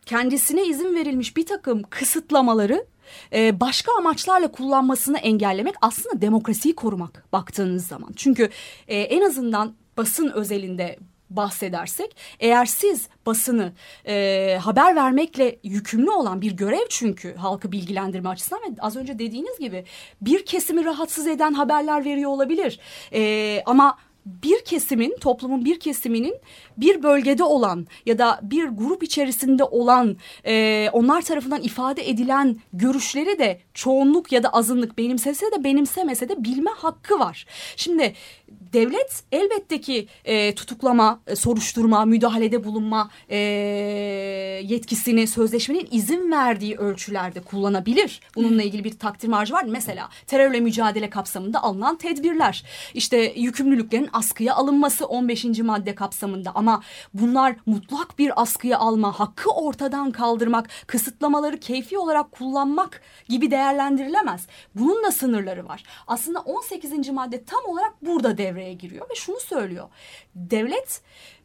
Speaker 4: kendisine izin verilmiş bir takım kısıtlamaları e, başka amaçlarla kullanmasını engellemek aslında demokrasiyi korumak baktığınız zaman. Çünkü e, en azından basın özelinde bahsedersek eğer siz basını e, haber vermekle yükümlü olan bir görev çünkü halkı bilgilendirme açısından ve az önce dediğiniz gibi bir kesimi rahatsız eden haberler veriyor olabilir. E, ama bir kesimin toplumun bir kesiminin bir bölgede olan ya da bir grup içerisinde olan e, onlar tarafından ifade edilen görüşleri de çoğunluk ya da azınlık benimsese de benimsemese de bilme hakkı var. Şimdi devlet elbette ki e, tutuklama, e, soruşturma, müdahalede bulunma e, yetkisini sözleşmenin izin verdiği ölçülerde kullanabilir. Bununla ilgili bir takdir marjı var. Mesela terörle mücadele kapsamında alınan tedbirler. İşte yükümlülüklerin askıya alınması 15. madde kapsamında ama bunlar mutlak bir askıya alma, hakkı ortadan kaldırmak, kısıtlamaları keyfi olarak kullanmak gibi değerlendirilemez. Bunun da sınırları var. Aslında 18. madde tam olarak burada devreye giriyor ve şunu söylüyor. Devlet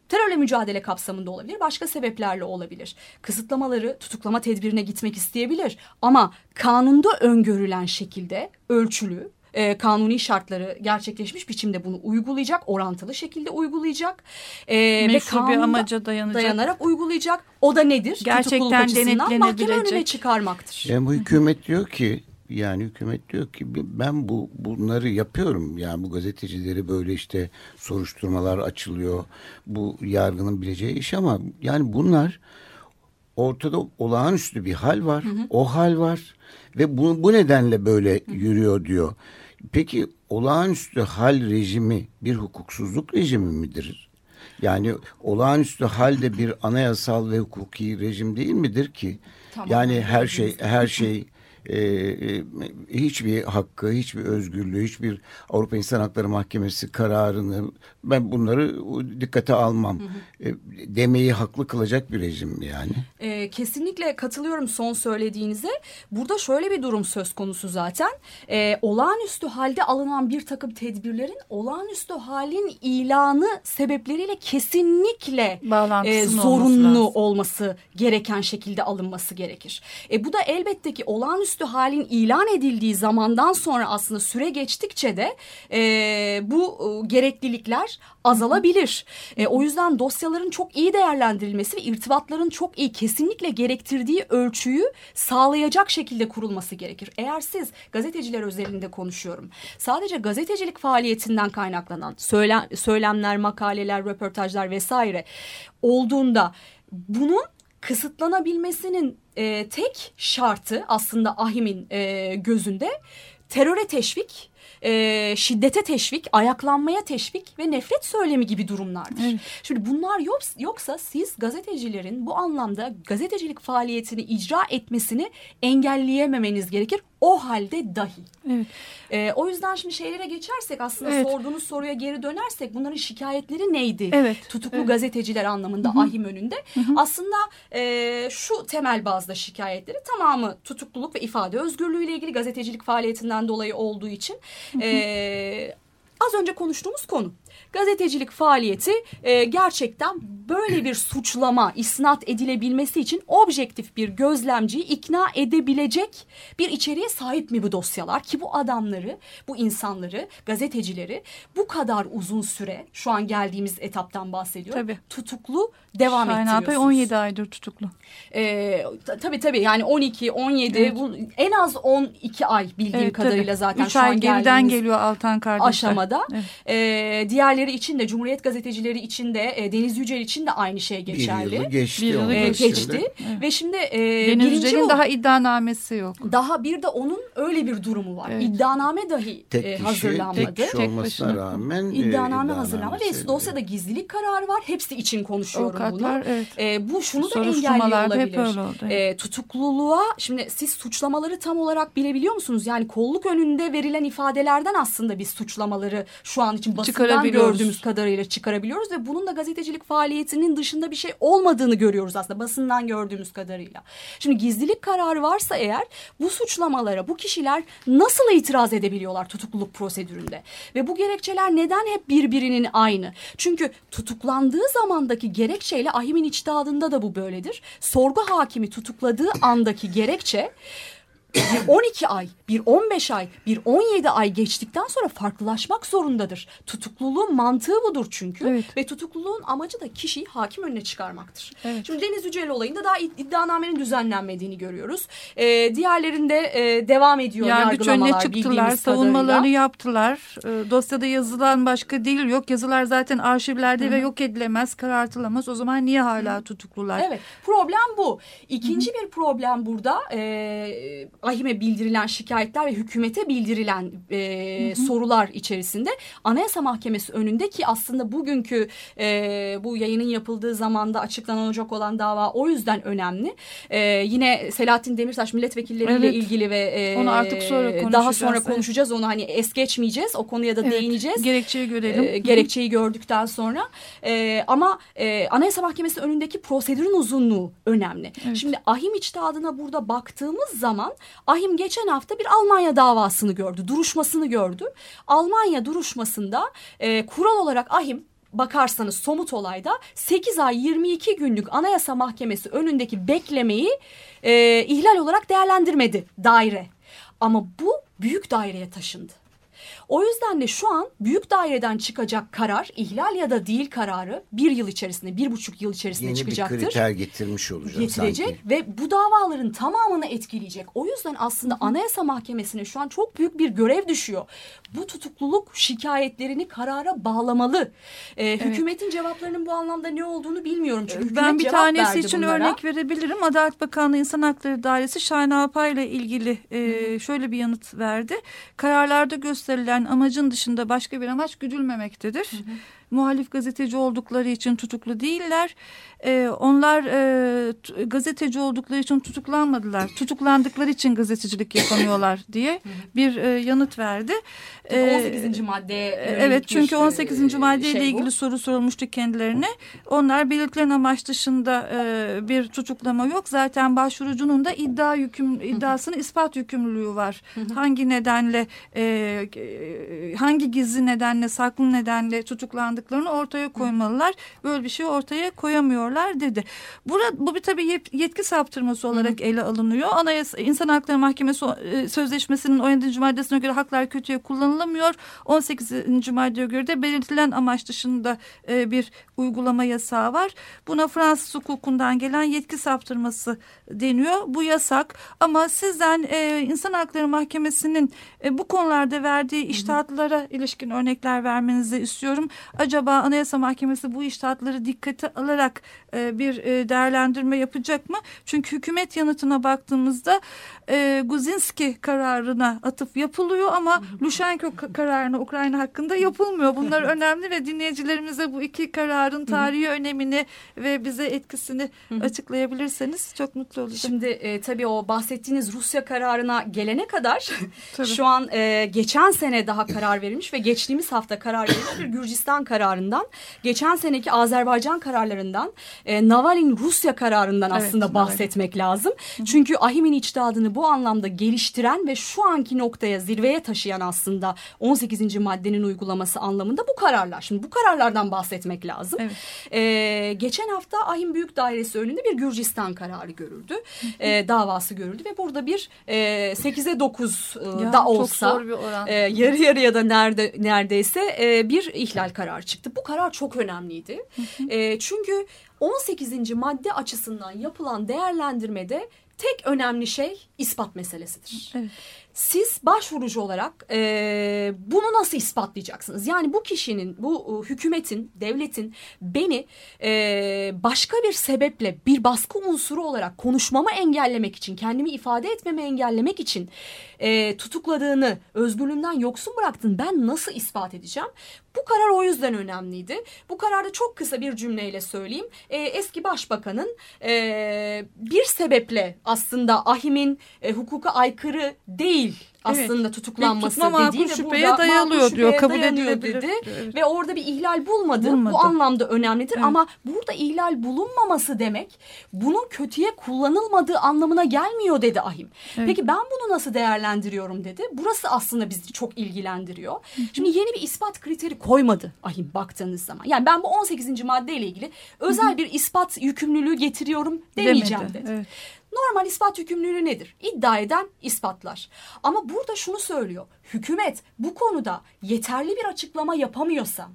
Speaker 4: terörle mücadele kapsamında olabilir, başka sebeplerle olabilir. Kısıtlamaları tutuklama tedbirine gitmek isteyebilir ama kanunda öngörülen şekilde ölçülü e, kanuni şartları gerçekleşmiş biçimde bunu uygulayacak, orantılı şekilde uygulayacak.
Speaker 3: E, Meşru bir amaca dayanacak.
Speaker 4: Dayanarak uygulayacak. O da nedir?
Speaker 3: Gerçekten denetlenebilecek. Mahkeme
Speaker 4: önüne çıkarmaktır.
Speaker 2: Yani bu hükümet diyor ki yani hükümet diyor ki ben bu bunları yapıyorum. Yani bu gazetecileri böyle işte soruşturmalar açılıyor. Bu yargının bileceği iş ama yani bunlar ortada olağanüstü bir hal var. Hı hı. O hal var ve bu, bu nedenle böyle yürüyor diyor. Peki olağanüstü hal rejimi bir hukuksuzluk rejimi midir? Yani olağanüstü halde bir anayasal ve hukuki rejim değil midir ki? Tamam. Yani her şey her şey e, e, hiçbir hakkı, hiçbir özgürlüğü, hiçbir Avrupa İnsan Hakları Mahkemesi kararını ben bunları dikkate almam hı hı. E, demeyi haklı kılacak bir rejim yani.
Speaker 4: E, kesinlikle katılıyorum son söylediğinize. Burada şöyle bir durum söz konusu zaten. E, olağanüstü halde alınan bir takım tedbirlerin olağanüstü halin ilanı sebepleriyle kesinlikle e, zorunlu olması, olması gereken şekilde alınması gerekir. E, bu da elbette ki olağanüstü olağanüstü halin ilan edildiği zamandan sonra aslında süre geçtikçe de e, bu e, gereklilikler azalabilir. E, o yüzden dosyaların çok iyi değerlendirilmesi ve irtibatların çok iyi kesinlikle gerektirdiği ölçüyü sağlayacak şekilde kurulması gerekir. Eğer siz gazeteciler özelinde konuşuyorum. Sadece gazetecilik faaliyetinden kaynaklanan söylem, söylemler, makaleler, röportajlar vesaire olduğunda bunun kısıtlanabilmesinin e, tek şartı aslında Ahim'in e, gözünde teröre teşvik, e, şiddete teşvik, ayaklanmaya teşvik ve nefret söylemi gibi durumlardır. Evet. Şimdi bunlar yok, yoksa siz gazetecilerin bu anlamda gazetecilik faaliyetini icra etmesini engelleyememeniz gerekir o halde dahi. Evet. E, o yüzden şimdi şeylere geçersek aslında evet. sorduğunuz soruya geri dönersek bunların şikayetleri neydi? Evet. Tutuklu evet. gazeteciler anlamında Hı -hı. ahim önünde. Hı -hı. Aslında e, şu temel bazda şikayetleri tamamı tutukluluk ve ifade özgürlüğü ile ilgili gazetecilik faaliyetinden dolayı olduğu için Hı -hı. E, az önce konuştuğumuz konu gazetecilik faaliyeti e, gerçekten böyle bir suçlama isnat edilebilmesi için objektif bir gözlemciyi ikna edebilecek bir içeriğe sahip mi bu dosyalar ki bu adamları, bu insanları, gazetecileri bu kadar uzun süre şu an geldiğimiz etaptan bahsediyorum. Tabii. Tutuklu devam Şahin ettiriyorsunuz.
Speaker 3: Şahin 17 aydır tutuklu.
Speaker 4: Ee, tabii tabii yani 12, 17 evet. bu, en az 12 ay bildiğim evet, kadarıyla tabii. zaten Üç şu an
Speaker 3: geriden geliyor Altan kardeşler.
Speaker 4: Aşamada. Evet. Ee, diğerleri için de Cumhuriyet gazetecileri için de e, Deniz Yücel için de aynı şey geçerli.
Speaker 2: Bir yılı geçti.
Speaker 4: Bir yılı geçti. geçti. Evet. Ve şimdi e,
Speaker 3: Deniz Yücel'in daha iddianamesi yok.
Speaker 4: Daha bir de onun öyle bir durumu var. Evet. İddianame dahi
Speaker 2: tek e, kişi,
Speaker 4: hazırlanmadı.
Speaker 2: Tek kişi olmasına tek rağmen
Speaker 4: e, iddianame hazırlanmadı ve dosyada gizlilik kararı var. Hepsi için konuşuyorum Avukatlar, bunu. Evet. E, bu şunu da engelliyor olabilir. Hep öyle oldu. E, tutukluluğa şimdi siz suçlamaları tam olarak bilebiliyor musunuz? Yani kolluk önünde verilen ifadelerden aslında biz suçlamaları şu an için basından gördüğümüz kadarıyla çıkarabiliyoruz ve bunun da gazetecilik faaliyetinin dışında bir şey olmadığını görüyoruz aslında basından gördüğümüz kadarıyla. Şimdi gizlilik kararı varsa eğer bu suçlamalara bu kişiler nasıl itiraz edebiliyorlar tutukluluk prosedüründe? Ve bu gerekçeler neden hep birbirinin aynı? Çünkü tutuklandığı zamandaki gerekçeyle Ahim'in içtihadında da bu böyledir. Sorgu hakimi tutukladığı andaki gerekçe bir 12 ay, bir 15 ay, bir 17 ay geçtikten sonra farklılaşmak zorundadır. Tutukluluğun mantığı budur çünkü. Evet. Ve tutukluluğun amacı da kişiyi hakim önüne çıkarmaktır. Evet. Şimdi Deniz Yücel olayında daha iddianamenin düzenlenmediğini görüyoruz. Ee, diğerlerinde e, devam ediyor Yargıç yargılamalar.
Speaker 3: Yargıç çıktılar, savunmalarını kadarıyla. yaptılar. E, dosyada yazılan başka değil yok. Yazılar zaten arşivlerde Hı -hı. ve yok edilemez, karartılamaz. O zaman niye hala Hı tutuklular?
Speaker 4: Evet, problem bu. İkinci Hı -hı. bir problem burada... E, AHİM'e bildirilen şikayetler ve hükümete bildirilen e, hı hı. sorular içerisinde Anayasa Mahkemesi önünde ki aslında bugünkü e, bu yayının yapıldığı zamanda açıklanacak olan dava o yüzden önemli. E, yine Selahattin Demirtaş milletvekilleriyle evet. ilgili ve e, onu artık sonra konuşacağız. Daha sonra konuşacağız onu hani es geçmeyeceğiz. O konuya da evet. değineceğiz.
Speaker 3: Gerekçeyi görelim. E,
Speaker 4: gerekçeyi gördükten sonra e, ama e, Anayasa Mahkemesi önündeki prosedürün uzunluğu önemli. Evet. Şimdi ahim içtihadına burada baktığımız zaman Ahim geçen hafta bir Almanya davasını gördü, duruşmasını gördü. Almanya duruşmasında e, kural olarak Ahim bakarsanız somut olayda 8 ay 22 günlük Anayasa Mahkemesi önündeki beklemeyi e, ihlal olarak değerlendirmedi daire. Ama bu büyük daireye taşındı. O yüzden de şu an büyük daireden çıkacak karar ihlal ya da değil kararı bir yıl içerisinde bir buçuk yıl içerisinde
Speaker 2: Yeni
Speaker 4: çıkacaktır.
Speaker 2: Yeni bir kriter getirmiş olacak
Speaker 4: Getirecek
Speaker 2: sanki.
Speaker 4: ve bu davaların tamamını etkileyecek. O yüzden aslında Anayasa Mahkemesi'ne şu an çok büyük bir görev düşüyor. Bu tutukluluk şikayetlerini karara bağlamalı. Ee, evet. Hükümetin cevaplarının bu anlamda ne olduğunu bilmiyorum. Çünkü
Speaker 3: ben bir tanesi için bunlara. örnek verebilirim. Adalet Bakanlığı İnsan Hakları Dairesi Şahin Alpay ile ilgili e, şöyle bir yanıt verdi. Kararlarda gösterilen amacın dışında başka bir amaç güdülmemektedir. Hı hı. Muhalif gazeteci oldukları için tutuklu değiller. Ee, onlar e, gazeteci oldukları için tutuklanmadılar. Tutuklandıkları için gazetecilik yapamıyorlar diye bir e, yanıt verdi.
Speaker 4: 18. Ee, madde.
Speaker 3: Evet çünkü 18. madde ile şey ilgili bu. soru sorulmuştu kendilerine. Onlar belirtilen amaç dışında e, bir tutuklama yok. Zaten başvurucunun da iddia yüküm iddiasının ispat yükümlülüğü var. hangi nedenle e, hangi gizli nedenle saklı nedenle tutuklandık yapmadıklarını ortaya koymalılar. Böyle bir şey ortaya koyamıyorlar dedi. Burada, bu bir tabii yetki saptırması olarak Hı. ele alınıyor. Anayasa İnsan Hakları Mahkemesi e, Sözleşmesi'nin 17. maddesine göre haklar kötüye kullanılamıyor. 18. maddeye göre de belirtilen amaç dışında e, bir uygulama yasağı var. Buna Fransız hukukundan gelen yetki saptırması deniyor. Bu yasak ama sizden e, İnsan Hakları Mahkemesi'nin e, bu konularda verdiği iştahatlara ilişkin örnekler vermenizi istiyorum. Acaba Anayasa Mahkemesi bu iştahatları dikkate alarak e, bir e, değerlendirme yapacak mı? Çünkü hükümet yanıtına baktığımızda e, Guzinski kararına atıf yapılıyor ama Lushenko kararına Ukrayna hakkında yapılmıyor. Bunlar önemli ve dinleyicilerimize bu iki kararın tarihi önemini ve bize etkisini açıklayabilirseniz çok mutlu olacağım.
Speaker 4: Şimdi e, tabii o bahsettiğiniz Rusya kararına gelene kadar şu an e, geçen sene daha karar verilmiş ve geçtiğimiz hafta karar verilmiş bir Gürcistan kararından geçen seneki Azerbaycan kararlarından e, Navalny Rusya kararından evet, aslında bahsetmek Navalny. lazım. Çünkü Ahim'in içtihadını bu anlamda geliştiren ve şu anki noktaya zirveye taşıyan aslında 18. maddenin uygulaması anlamında bu kararlar. Şimdi bu kararlardan bahsetmek lazım. Evet. E, geçen hafta Ahim Büyük Dairesi önünde bir Gürcistan kararı görüldü. E, davası görüldü ve burada bir e, 8'e 9 e, ya, da olsa e, yarı yarıya da nerede neredeyse e, bir ihlal kararı çıktı. Bu karar çok önemliydi. e, çünkü 18. madde açısından yapılan değerlendirmede tek önemli şey ispat meselesidir. Evet. Siz başvurucu olarak e, bunu nasıl ispatlayacaksınız? Yani bu kişinin, bu e, hükümetin, devletin beni e, başka bir sebeple bir baskı unsuru olarak konuşmamı engellemek için, kendimi ifade etmemi engellemek için e, tutukladığını, özgürlüğünden yoksun bıraktığını ben nasıl ispat edeceğim? Bu karar o yüzden önemliydi. Bu kararda çok kısa bir cümleyle söyleyeyim. E, eski başbakanın e, bir sebeple aslında Ahim'in e, hukuka aykırı değil aslında evet. tutuklanması dediği ve
Speaker 3: şüpheye burada dayalıyor şüpheye diyor kabul edilebilir
Speaker 4: dedi evet. ve orada bir ihlal bulmadı. bulmadı. Bu anlamda önemlidir evet. ama burada ihlal bulunmaması demek bunun kötüye kullanılmadığı anlamına gelmiyor dedi Ahim. Evet. Peki ben bunu nasıl değerlendiriyorum dedi. Burası aslında bizi çok ilgilendiriyor. Hı. Şimdi yeni bir ispat kriteri koymadı Ahim baktığınız zaman. Yani ben bu 18. maddeyle ilgili özel -hı. bir ispat yükümlülüğü getiriyorum demeyeceğim Demedi. dedi. Evet. Normal ispat yükümlülüğü nedir? İddia eden ispatlar. Ama burada şunu söylüyor. Hükümet bu konuda yeterli bir açıklama yapamıyorsa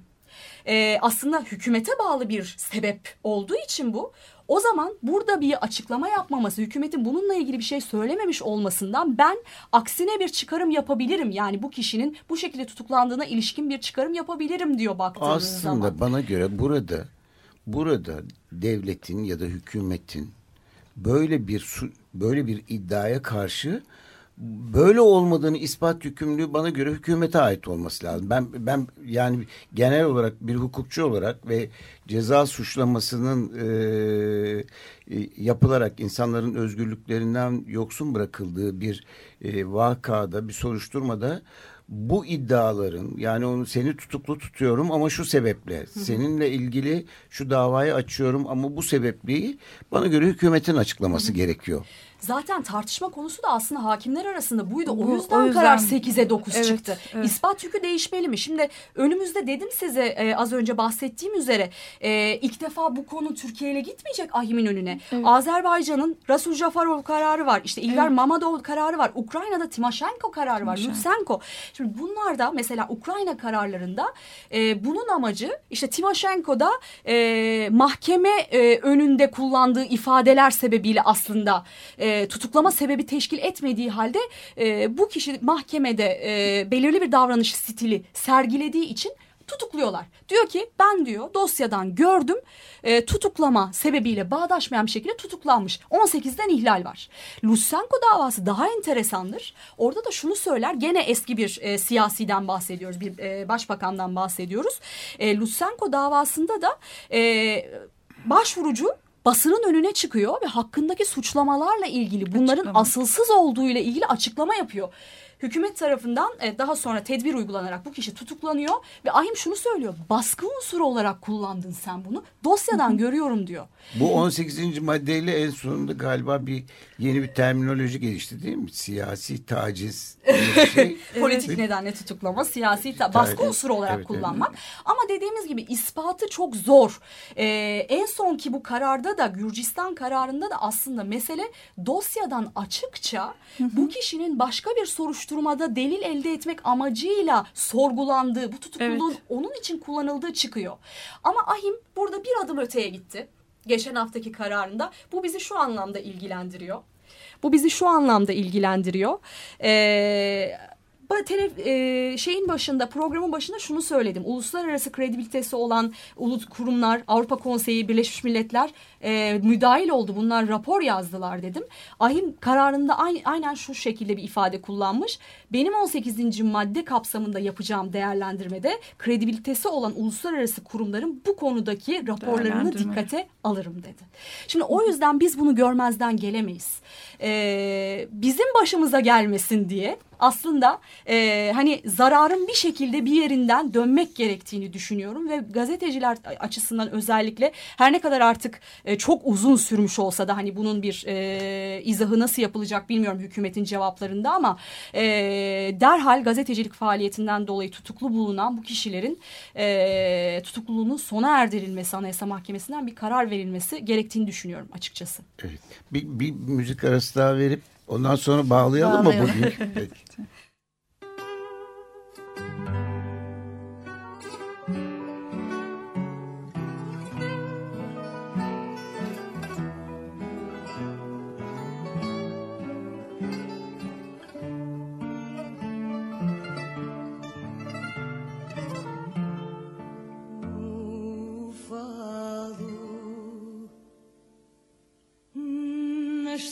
Speaker 4: e, aslında hükümete bağlı bir sebep olduğu için bu o zaman burada bir açıklama yapmaması, hükümetin bununla ilgili bir şey söylememiş olmasından ben aksine bir çıkarım yapabilirim. Yani bu kişinin bu şekilde tutuklandığına ilişkin bir çıkarım yapabilirim diyor baktığınız
Speaker 2: Aslında
Speaker 4: zaman.
Speaker 2: Aslında bana göre burada burada devletin ya da hükümetin böyle bir böyle bir iddiaya karşı böyle olmadığını ispat yükümlülüğü bana göre hükümete ait olması lazım. Ben ben yani genel olarak bir hukukçu olarak ve ceza suçlamasının e, e yapılarak insanların özgürlüklerinden yoksun bırakıldığı bir e, vakada, bir soruşturmada bu iddiaların yani onu seni tutuklu tutuyorum ama şu sebeple seninle ilgili şu davayı açıyorum ama bu sebepliği bana göre hükümetin açıklaması gerekiyor.
Speaker 4: Zaten tartışma konusu da aslında hakimler arasında buydu. Bu, o, yüzden o yüzden karar 8'e 9 evet, çıktı. Evet. İspat yükü değişmeli mi? Şimdi önümüzde dedim size e, az önce bahsettiğim üzere e, ilk defa bu konu Türkiye ile gitmeyecek ahimin önüne. Evet. Azerbaycan'ın Rasul Jafarov kararı var. İşte İlgar evet. Mamadov kararı var. Ukrayna'da Timoshenko kararı var. Lutsenko. Şimdi bunlar da mesela Ukrayna kararlarında e, bunun amacı işte Timoshenko'da e, mahkeme e, önünde kullandığı ifadeler sebebiyle aslında e, e, tutuklama sebebi teşkil etmediği halde e, bu kişi mahkemede e, belirli bir davranış stili sergilediği için tutukluyorlar. Diyor ki ben diyor dosyadan gördüm e, tutuklama sebebiyle bağdaşmayan bir şekilde tutuklanmış. 18'den ihlal var. Lushenko davası daha enteresandır. Orada da şunu söyler gene eski bir e, siyasiden bahsediyoruz bir e, başbakandan bahsediyoruz. E, Lushenko davasında da e, başvurucu basının önüne çıkıyor ve hakkındaki suçlamalarla ilgili bunların Açıklama. asılsız olduğuyla ilgili açıklama yapıyor. Hükümet tarafından e, daha sonra tedbir uygulanarak bu kişi tutuklanıyor ve Ahim şunu söylüyor. Baskı unsuru olarak kullandın sen bunu. Dosyadan görüyorum diyor.
Speaker 2: Bu 18. maddeyle en sonunda galiba bir yeni bir terminoloji gelişti değil mi? Siyasi taciz. şey.
Speaker 4: Politik nedenle tutuklama, siyasi ta- baskı unsuru olarak
Speaker 2: Evet,
Speaker 4: kullanmak. Ama dediğimiz gibi ispatı çok zor. Ee, en son ki bu kararda da Gürcistan kararında da aslında mesele dosyadan açıkça bu kişinin başka bir soruşturmada delil elde etmek amacıyla sorgulandığı, bu tutukluluğun
Speaker 3: Evet.
Speaker 4: onun için kullanıldığı çıkıyor. Ama Ahim burada bir adım öteye gitti. Geçen haftaki kararında bu bizi şu anlamda ilgilendiriyor. Bu bizi şu anlamda ilgilendiriyor. Ee, ba- tele- e, şeyin başında programın başında şunu söyledim. Uluslararası kredibilitesi olan ulu kurumlar, Avrupa Konseyi, Birleşmiş Milletler e, müdahil oldu. Bunlar rapor yazdılar dedim. Ahim kararında ay- aynen şu şekilde bir ifade kullanmış. Benim 18. madde kapsamında yapacağım değerlendirmede kredibilitesi olan uluslararası kurumların bu konudaki raporlarını dikkate alırım dedi. Şimdi o yüzden biz bunu görmezden gelemeyiz. Ee, bizim başımıza gelmesin diye aslında e, hani zararın bir şekilde bir yerinden dönmek gerektiğini düşünüyorum ve gazeteciler açısından özellikle her ne kadar artık e, çok uzun sürmüş olsa da hani bunun bir e, izahı nasıl yapılacak bilmiyorum hükümetin cevaplarında ama e, derhal gazetecilik faaliyetinden dolayı tutuklu bulunan bu kişilerin e, tutukluluğunun sona erdirilmesi Anayasa Mahkemesi'nden bir karar verilmesi gerektiğini düşünüyorum açıkçası.
Speaker 2: Evet. Bir, bir müzik arası daha verip ondan sonra bağlayalım,
Speaker 3: Bağlayalım.
Speaker 2: mı bugün? Peki.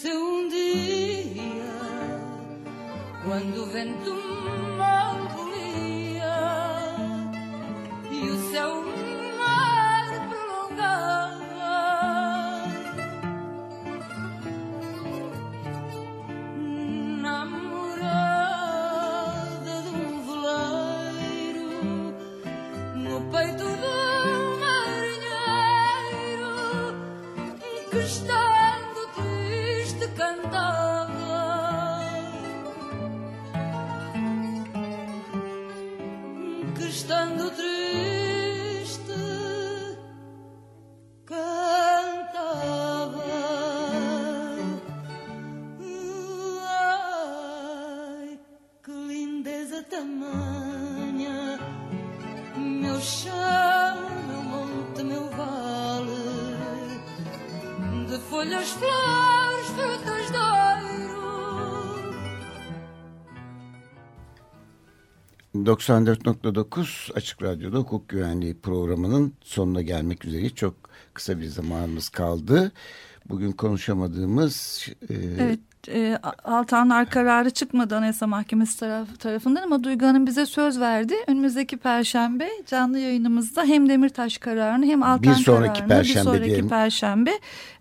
Speaker 5: Nasceu um dia quando o vento mal
Speaker 2: 94.9 Açık Radyo'da hukuk güvenliği programının sonuna gelmek üzere çok kısa bir zamanımız kaldı. Bugün konuşamadığımız e,
Speaker 3: Evet, e, Altanlar kararı çıkmadı Anayasa Mahkemesi taraf, tarafından ama Duygu Hanım bize söz verdi. Önümüzdeki Perşembe canlı yayınımızda hem Demirtaş kararını hem Altan
Speaker 2: Bir sonraki
Speaker 3: kararını
Speaker 2: Perşembe
Speaker 3: bir sonraki
Speaker 2: diyelim.
Speaker 3: Perşembe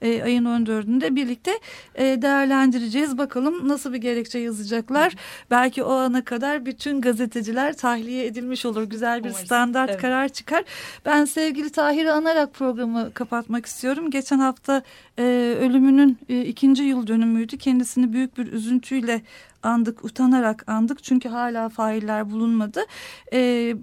Speaker 3: e, ayın 14'ünde birlikte e, değerlendireceğiz. Bakalım nasıl bir gerekçe yazacaklar. Belki o ana kadar bütün gazeteciler tahliye edilmiş olur. Güzel bir
Speaker 4: Umarız.
Speaker 3: standart
Speaker 4: Evet.
Speaker 3: karar çıkar. Ben sevgili Tahir'i anarak programı kapatmak istiyorum. Geçen hafta e, ölümünün e, ikinci yıl dönümüydü. Kendisini büyük bir üzüntüyle andık, utanarak andık. Çünkü hala failler bulunmadı. E,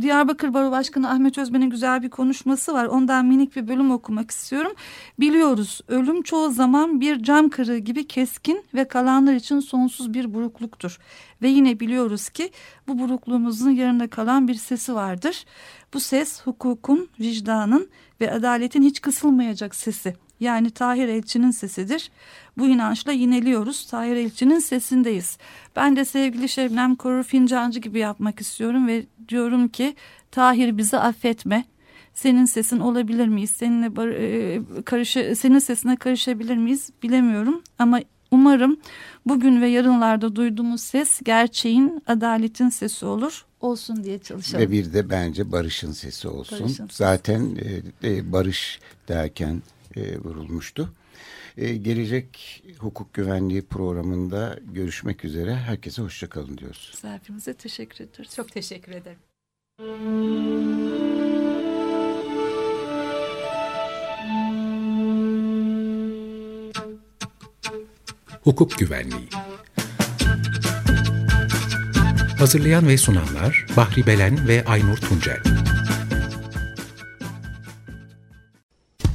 Speaker 3: Diyarbakır Baro Başkanı Ahmet Özben'in güzel bir konuşması var. Ondan minik bir bölüm okumak istiyorum. Biliyoruz ölüm çoğu zaman bir cam kırığı gibi keskin ve kalanlar için sonsuz bir burukluktur. Ve yine biliyoruz ki bu burukluğumuzun yarında kalan bir sesi vardır. Bu ses hukukun, vicdanın ve adaletin hiç kısılmayacak sesi. Yani Tahir Elçi'nin sesidir. Bu inançla yineliyoruz. Tahir Elçi'nin sesindeyiz. Ben de sevgili Şebnem Korur Fincancı gibi yapmak istiyorum ve diyorum ki Tahir bizi affetme. Senin sesin olabilir miyiz? Seninle bar- e, karışı, senin sesine karışabilir miyiz? Bilemiyorum ama umarım bugün ve yarınlarda duyduğumuz ses gerçeğin, adaletin sesi olur. Olsun diye çalışalım.
Speaker 2: ve bir de bence barışın sesi olsun.
Speaker 3: Barışın.
Speaker 2: Zaten e, e, barış derken e, vurulmuştu. E, gelecek hukuk güvenliği programında görüşmek üzere. Herkese hoşçakalın diyoruz.
Speaker 3: Misafirimize teşekkür ederiz.
Speaker 4: Çok teşekkür ederim.
Speaker 1: Hukuk Güvenliği Hazırlayan ve sunanlar Bahri Belen ve Aynur Tuncel